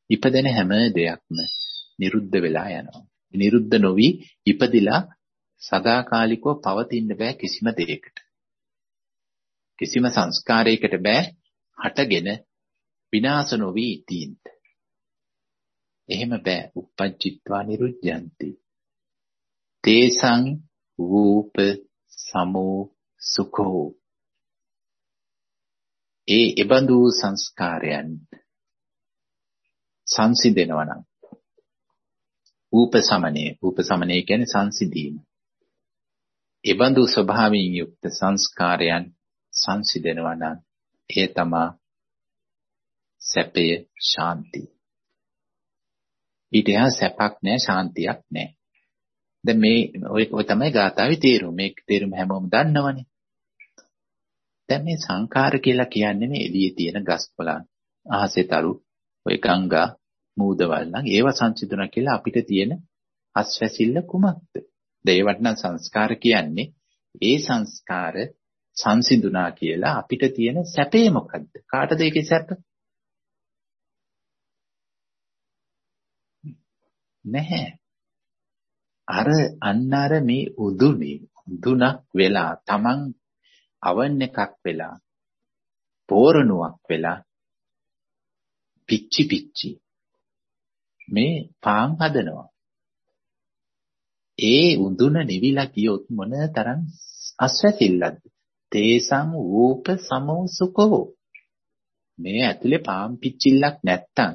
ඉපදෙන හැම දෙයක්ම නිරුද්ධ වෙලා යනවා. නිරුද්ධ නොවි ඉපදිලා සදාකාලිකව පවතින්න බෑ කිසිම දෙයකට. කිසිම සංස්කාරයකට බෑ හටගෙන විනාශ නොවි ඉතින්ද. එහෙම බෑ. uppajjitva niruddhanti. තේසං රූප සමෝ සුඛෝ ඒ එබඳු සංස්කාරයන් සංසිඳෙනවා නම් ූපසමනේ ූපසමනේ කියන්නේ සංසිඳීම. එබඳු ස්වභාවයෙන් යුක්ත සංස්කාරයන් සංසිඳෙනවා නම් ඒ තමා සැපය ශාන්තිය. ඊට එහා සැපක් නැහැ ශාන්තියක් නැහැ. දැන් මේ ඔය ඔය තමයි ගාථාවේ තේරුම. මේක තේරුම හැමෝම දන්නවනේ. දැන් මේ සංඛාර කියලා කියන්නේ මේ එළියේ තියෙන ගස් කොළන් අහසේ තරු ඔය ගංගා මූදවල් නම් ඒව සංසිඳුණා කියලා අපිට තියෙන අස්වැසිල්ල කුමක්ද? දේවට නම් සංස්කාර කියන්නේ ඒ සංස්කාර සංසිඳුණා කියලා අපිට තියෙන සැපේ මොකද්ද? කාටද ඒකේ සැප? නැහැ. අර අන්න අර මේ උදුනේ උදුනක් වෙලා Taman අවන් එකක් වෙලා පෝරණුවක් වෙලා පිච්චි පිච්චි මේ පාන් හදනවා. ඒ උඳුන නිවිලා කියොත් මොන තරම් අස්වැසිල්ලක්ද? තේසං ූප සමෝසුකෝ. මේ ඇතුලේ පාන් පිච්චිල්ලක් නැත්තම්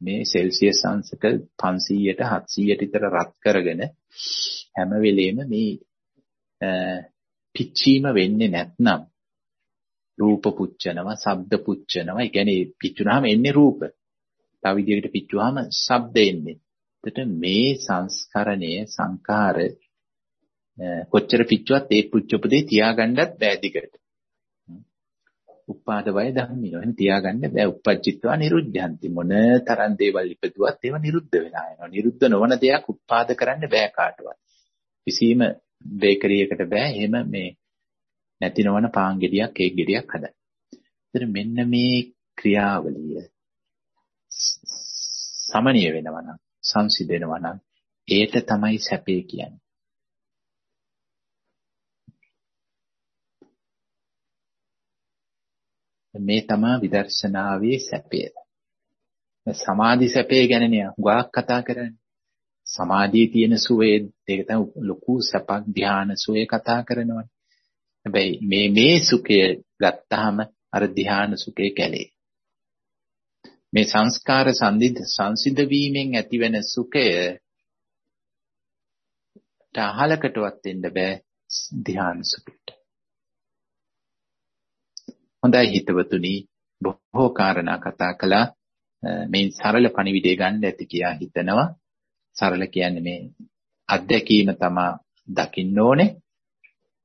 මේ සෙල්සියස් අංශක 500ට 700ට විතර රත් කරගෙන හැම වෙලෙම මේ පිච්චීම වෙන්නේ නැත්නම් රූප පුච්චනවා, ශබ්ද පුච්චනවා. ඒ කියන්නේ පිච්චුනහම එන්නේ රූප. තව විදිහකට පිච්චුවාම ශබ්ද එන්නේ. එතකොට මේ සංස්කරණය සංකාර කොච්චර පිච්චුවත් ඒ පුච්චපදේ තියාගන්නත් බෑ දිගට. උපාද වය ධම්මිනෝ. එහෙනම් තියාගන්න බෑ. උපජ්ජිත්වා නිරුද්ධಂತಿ. මොන තරම් දේවල් ඉපදුවත් ඒවා නිරුද්ධ වෙලා යනවා. නිරුද්ධ නොවන දෙයක් උත්පාද කරන්න බෑ කාටවත්. කිසිම බේකරියකට බෑ එහෙම මේ නැති නොවන පාන් ගෙඩියක් කේක් ගෙඩියක් හදන්න. ඒතර මෙන්න මේ ක්‍රියාවලිය සමනීය වෙනවා නම් සංසිඳෙනවා නම් ඒට තමයි සැපේ කියන්නේ. මේ තමයි විදර්ශනාවේ සැපය. සමාධි සැපේ ගැනනේ හුඟක් කතා කරන්නේ. සමාධියේ තියෙන සුවේ ඒක තමයි ලොකු සැපක් ධාන සුවේ කතා කරනවනේ. හැබැයි මේ මේ සුඛය ගත්තාම අර ධාන සුඛේ කැලේ. මේ සංස්කාර සංදිද සංසිඳ වීමෙන් ඇතිවෙන සුඛය තහලකටවත් එන්න බෑ ධාන සුඛයට. හොඳයි හිතවතුනි බොහෝ කාරණා කතා කළා. මේ සරල පණිවිඩය ගන්න ඇති කියා හිතනවා. සරල කියන්නේ මේ අත්දැකීම තමයි දකින්න ඕනේ.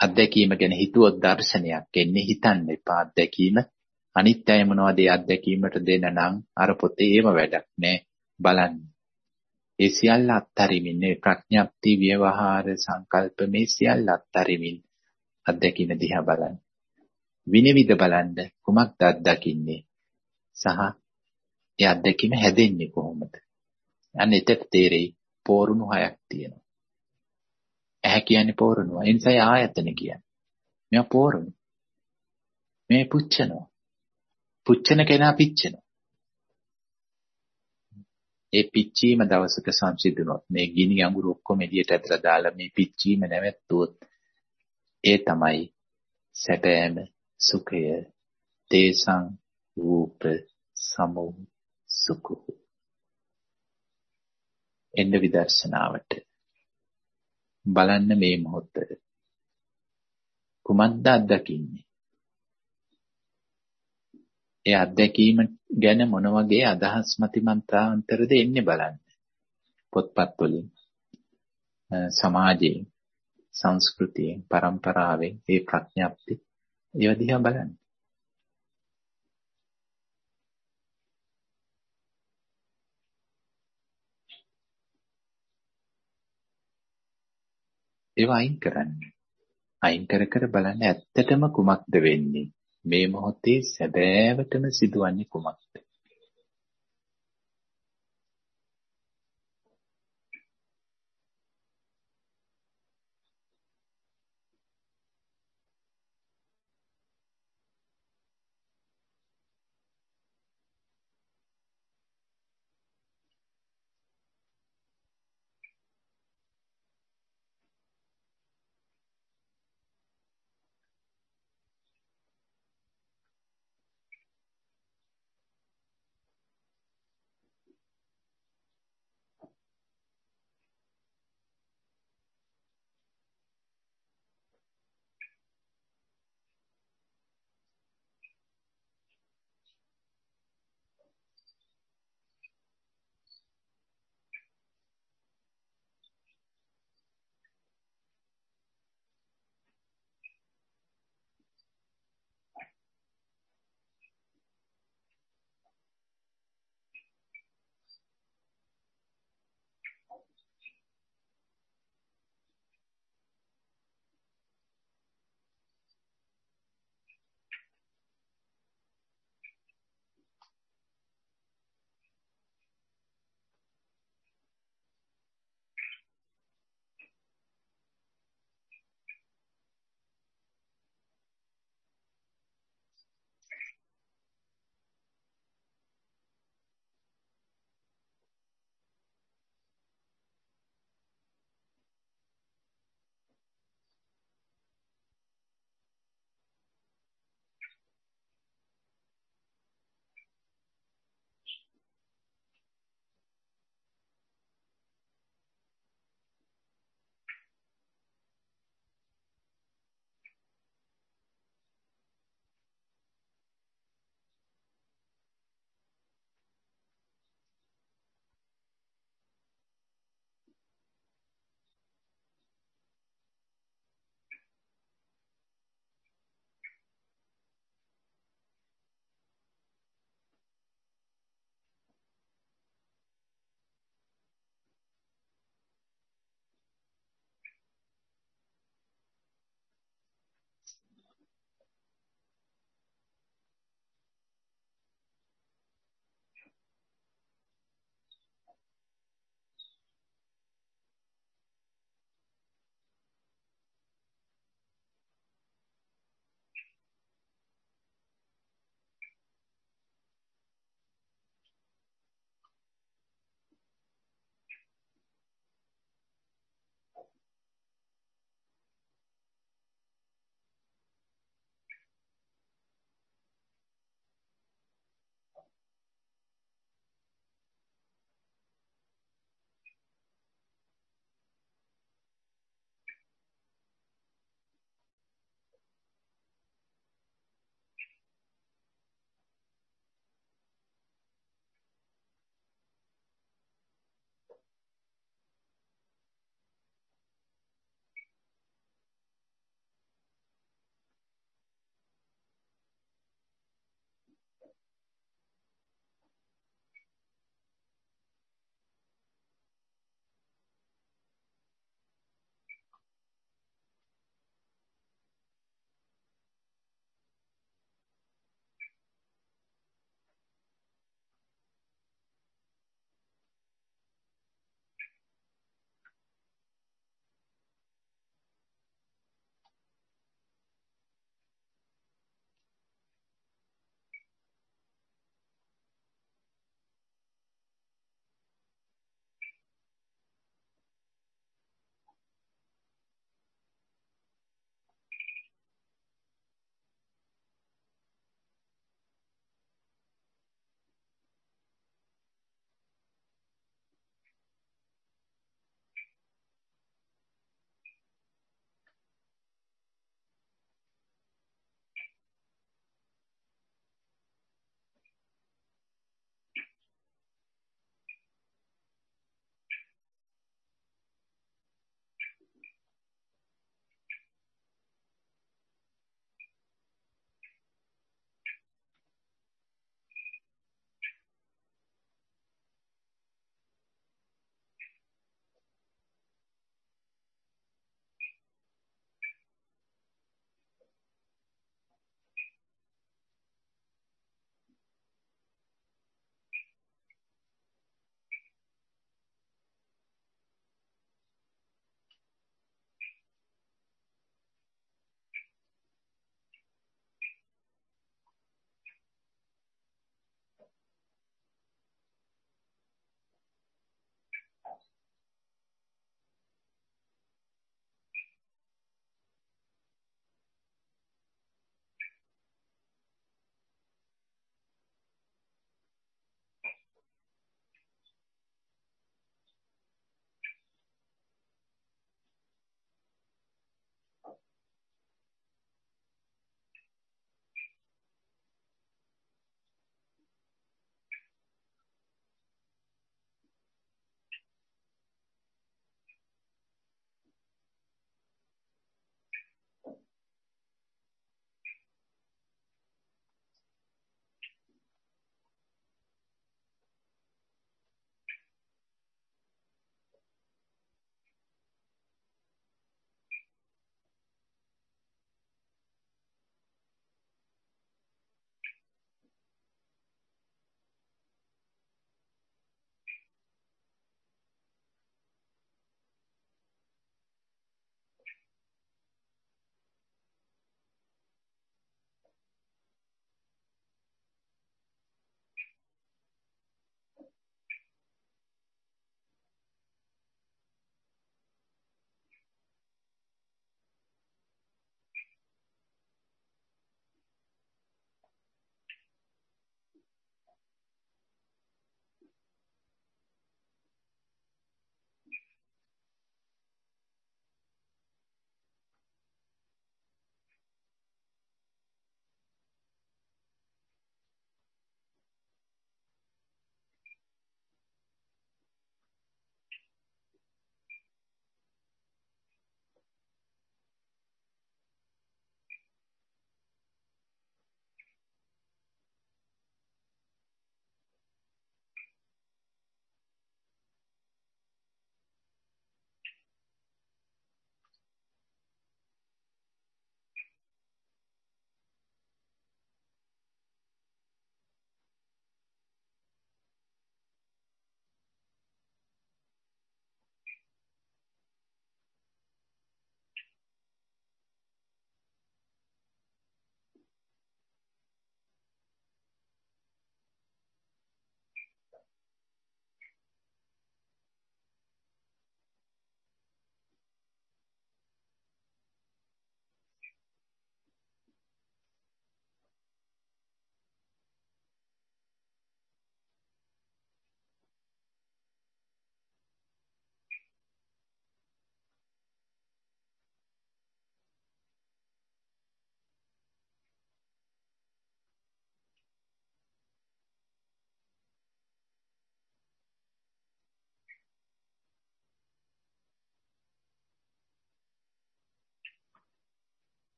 අත්දැකීම ගැන හිතුවොත් දර්ශනයක් එන්නේ හිතන්න එපා. අත්දැකීම අනිත් අය මොනවද ඒ අත්දැකීමට දෙන්න නම් අර පොතේ ඒව වැඩක් නෑ බලන්න ඒ සියල්ල අත්තරිමින් මේ ප්‍රඥප්ති ව්‍යවහාර සංකල්ප මේ සියල්ල අත්තරිමින් අත්දැකීම දිහා බලන්න විනිවිද බලන්න කුමක්ද අත්දකින්නේ සහ ඒ අත්දැකීම හැදෙන්නේ කොහොමද? අන්න එතට තේරෙයි පෝරුණු හයක් තියෙනවා. ඇහැ කියන්නේ පෝරුණුව. ඒ නිසා ආයතන කියන්නේ. මේවා පෝරුණු. මේ පුච්චනවා. පුච්චන කෙනා පිච්චෙනවා. ඒ පිච්චීම දවසක සංසිඳුනොත් මේ ගිනි අඟුරු ඔක්කොම එළියට ඇදලා දාලා මේ පිච්චීම නැවැත්තුවොත් ඒ තමයි සැබෑම සුඛය. තේසං රූප සමෝ සුඛෝ. එන්න විදර්ශනාවට. බලන්න මේ මොහොත. කුමක්ද අත්දකින්නේ? ඒ අත්දැකීම ගැන මොන වගේ අදහස් මතිමන්ත්‍රාන්තරද එන්නේ බලන්න පොත්පත් වලින් සමාජයෙන් සංස්කෘතියෙන් පරම්පරාවෙන් ඒ ප්‍රඥප්ති ඒව දිහා බලන්න. ඒව අයින් කරන්න. අයින් කර කර බලන්න ඇත්තටම කුමක්ද වෙන්නේ? මේ මොහොතේ සැබෑවටම සිදුවන්නේ කුමක්ද?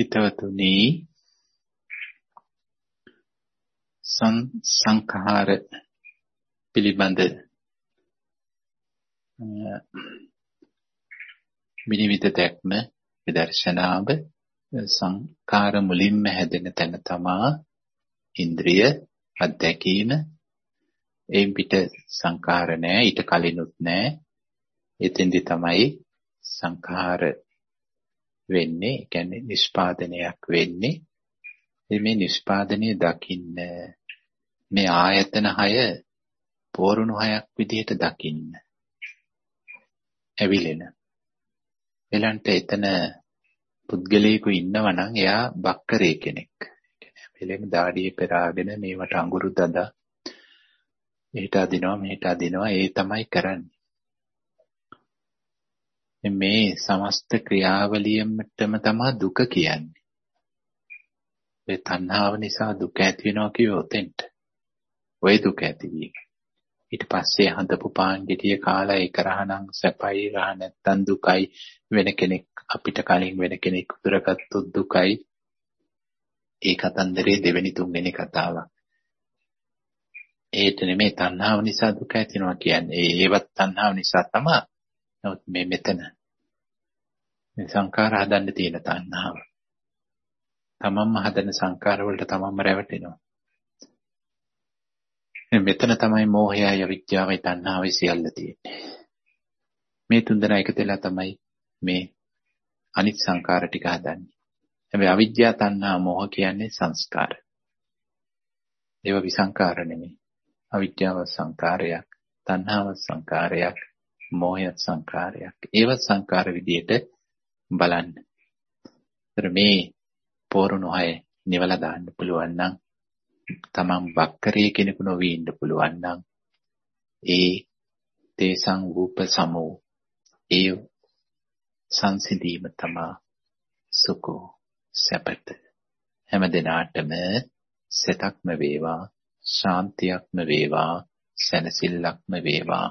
හිතවතුනි. සංඛාර පිළිබඳ විනිවිද දැක්ම විදර්ශනාව සංකාර මුලින්ම හැදෙන තැන තමා ඉන්ද්‍රිය අධ්‍යක්ීම එයින් පිට සංකාර නැහැ ඊට කලිනුත් නැහැ එතෙන්දි තමයි සංඛාර වෙන්නේ කියන්නේ නිෂ්පාදනයක් වෙන්නේ මේ නිෂ්පාදනය දකින්න මේ ආයතන හය පෝරුණු හයක් විදිහට දකින්න ඇවිලෙන එලන්ට එතන පුද්ගලයෙකු ඉන්නවා නම් එයා බක්කරේ කෙනෙක්. එලෙම දාඩිය පෙරාගෙන මේවට අඟුරු දදා මෙහෙට අදිනවා මෙහෙට අදිනවා ඒ තමයි කරන්නේ. මේ සමස්ත ක්‍රියාවලියමටම තමයි දුක කියන්නේ. ඒ තණ්හාව නිසා දුක ඇති වෙනවා කියොත් එන්ට. ওই දුක ඇතිවීම. ඊට පස්සේ හඳපු පාන් ගෙඩිය කාලා ඒක රහනම් සැපයි රහ නැත්තම් දුකයි වෙන කෙනෙක් අපිට කලින් වෙන කෙනෙක් උදුරගත්තොත් දුකයි ඒ කතන්දරේ දෙවෙනි තුන්වෙනි කතාවක් ඒට නෙමෙයි තණ්හාව නිසා දුක ඇතිවෙනවා කියන්නේ ඒවත් තණ්හාව නිසා තමයි නමුත් මේ මෙතන මේ සංඛාර හදන්න තියෙන තණ්හාව තමන්ම හදන සංඛාර වලට තමන්ම රැවටෙනවා මෙතන තමයි මෝහයයි අවිද්‍යාවයි තණ්හාවයි සියල්ල තියෙන්නේ. මේ තුන්දෙනා එකතු වෙලා තමයි මේ අනිත් සංකාර ටික හදන්නේ. හැබැයි අවිද්‍යාව තණ්හා මෝහ කියන්නේ සංස්කාර. ඒව විසංකාර නෙමෙයි. අවිද්‍යාව සංකාරයක්, තණ්හාව සංකාරයක්, මෝහය සංකාරයක්. ඒව සංකාර විදියට බලන්න. මේ පෝරුණු හය නිවලා දාන්න පුළුවන් නම් තමන් වක්කරේ කෙනෙකු නොවී ඉන්න පුළුවන් නම් ඒ තේසං රූප සමෝ ඒ සංසිඳීම තමා සුකෝ සැපත හැම දිනාටම සෙතක්ම වේවා ශාන්තියක්ම වේවා සැනසෙල්ලක්ම වේවා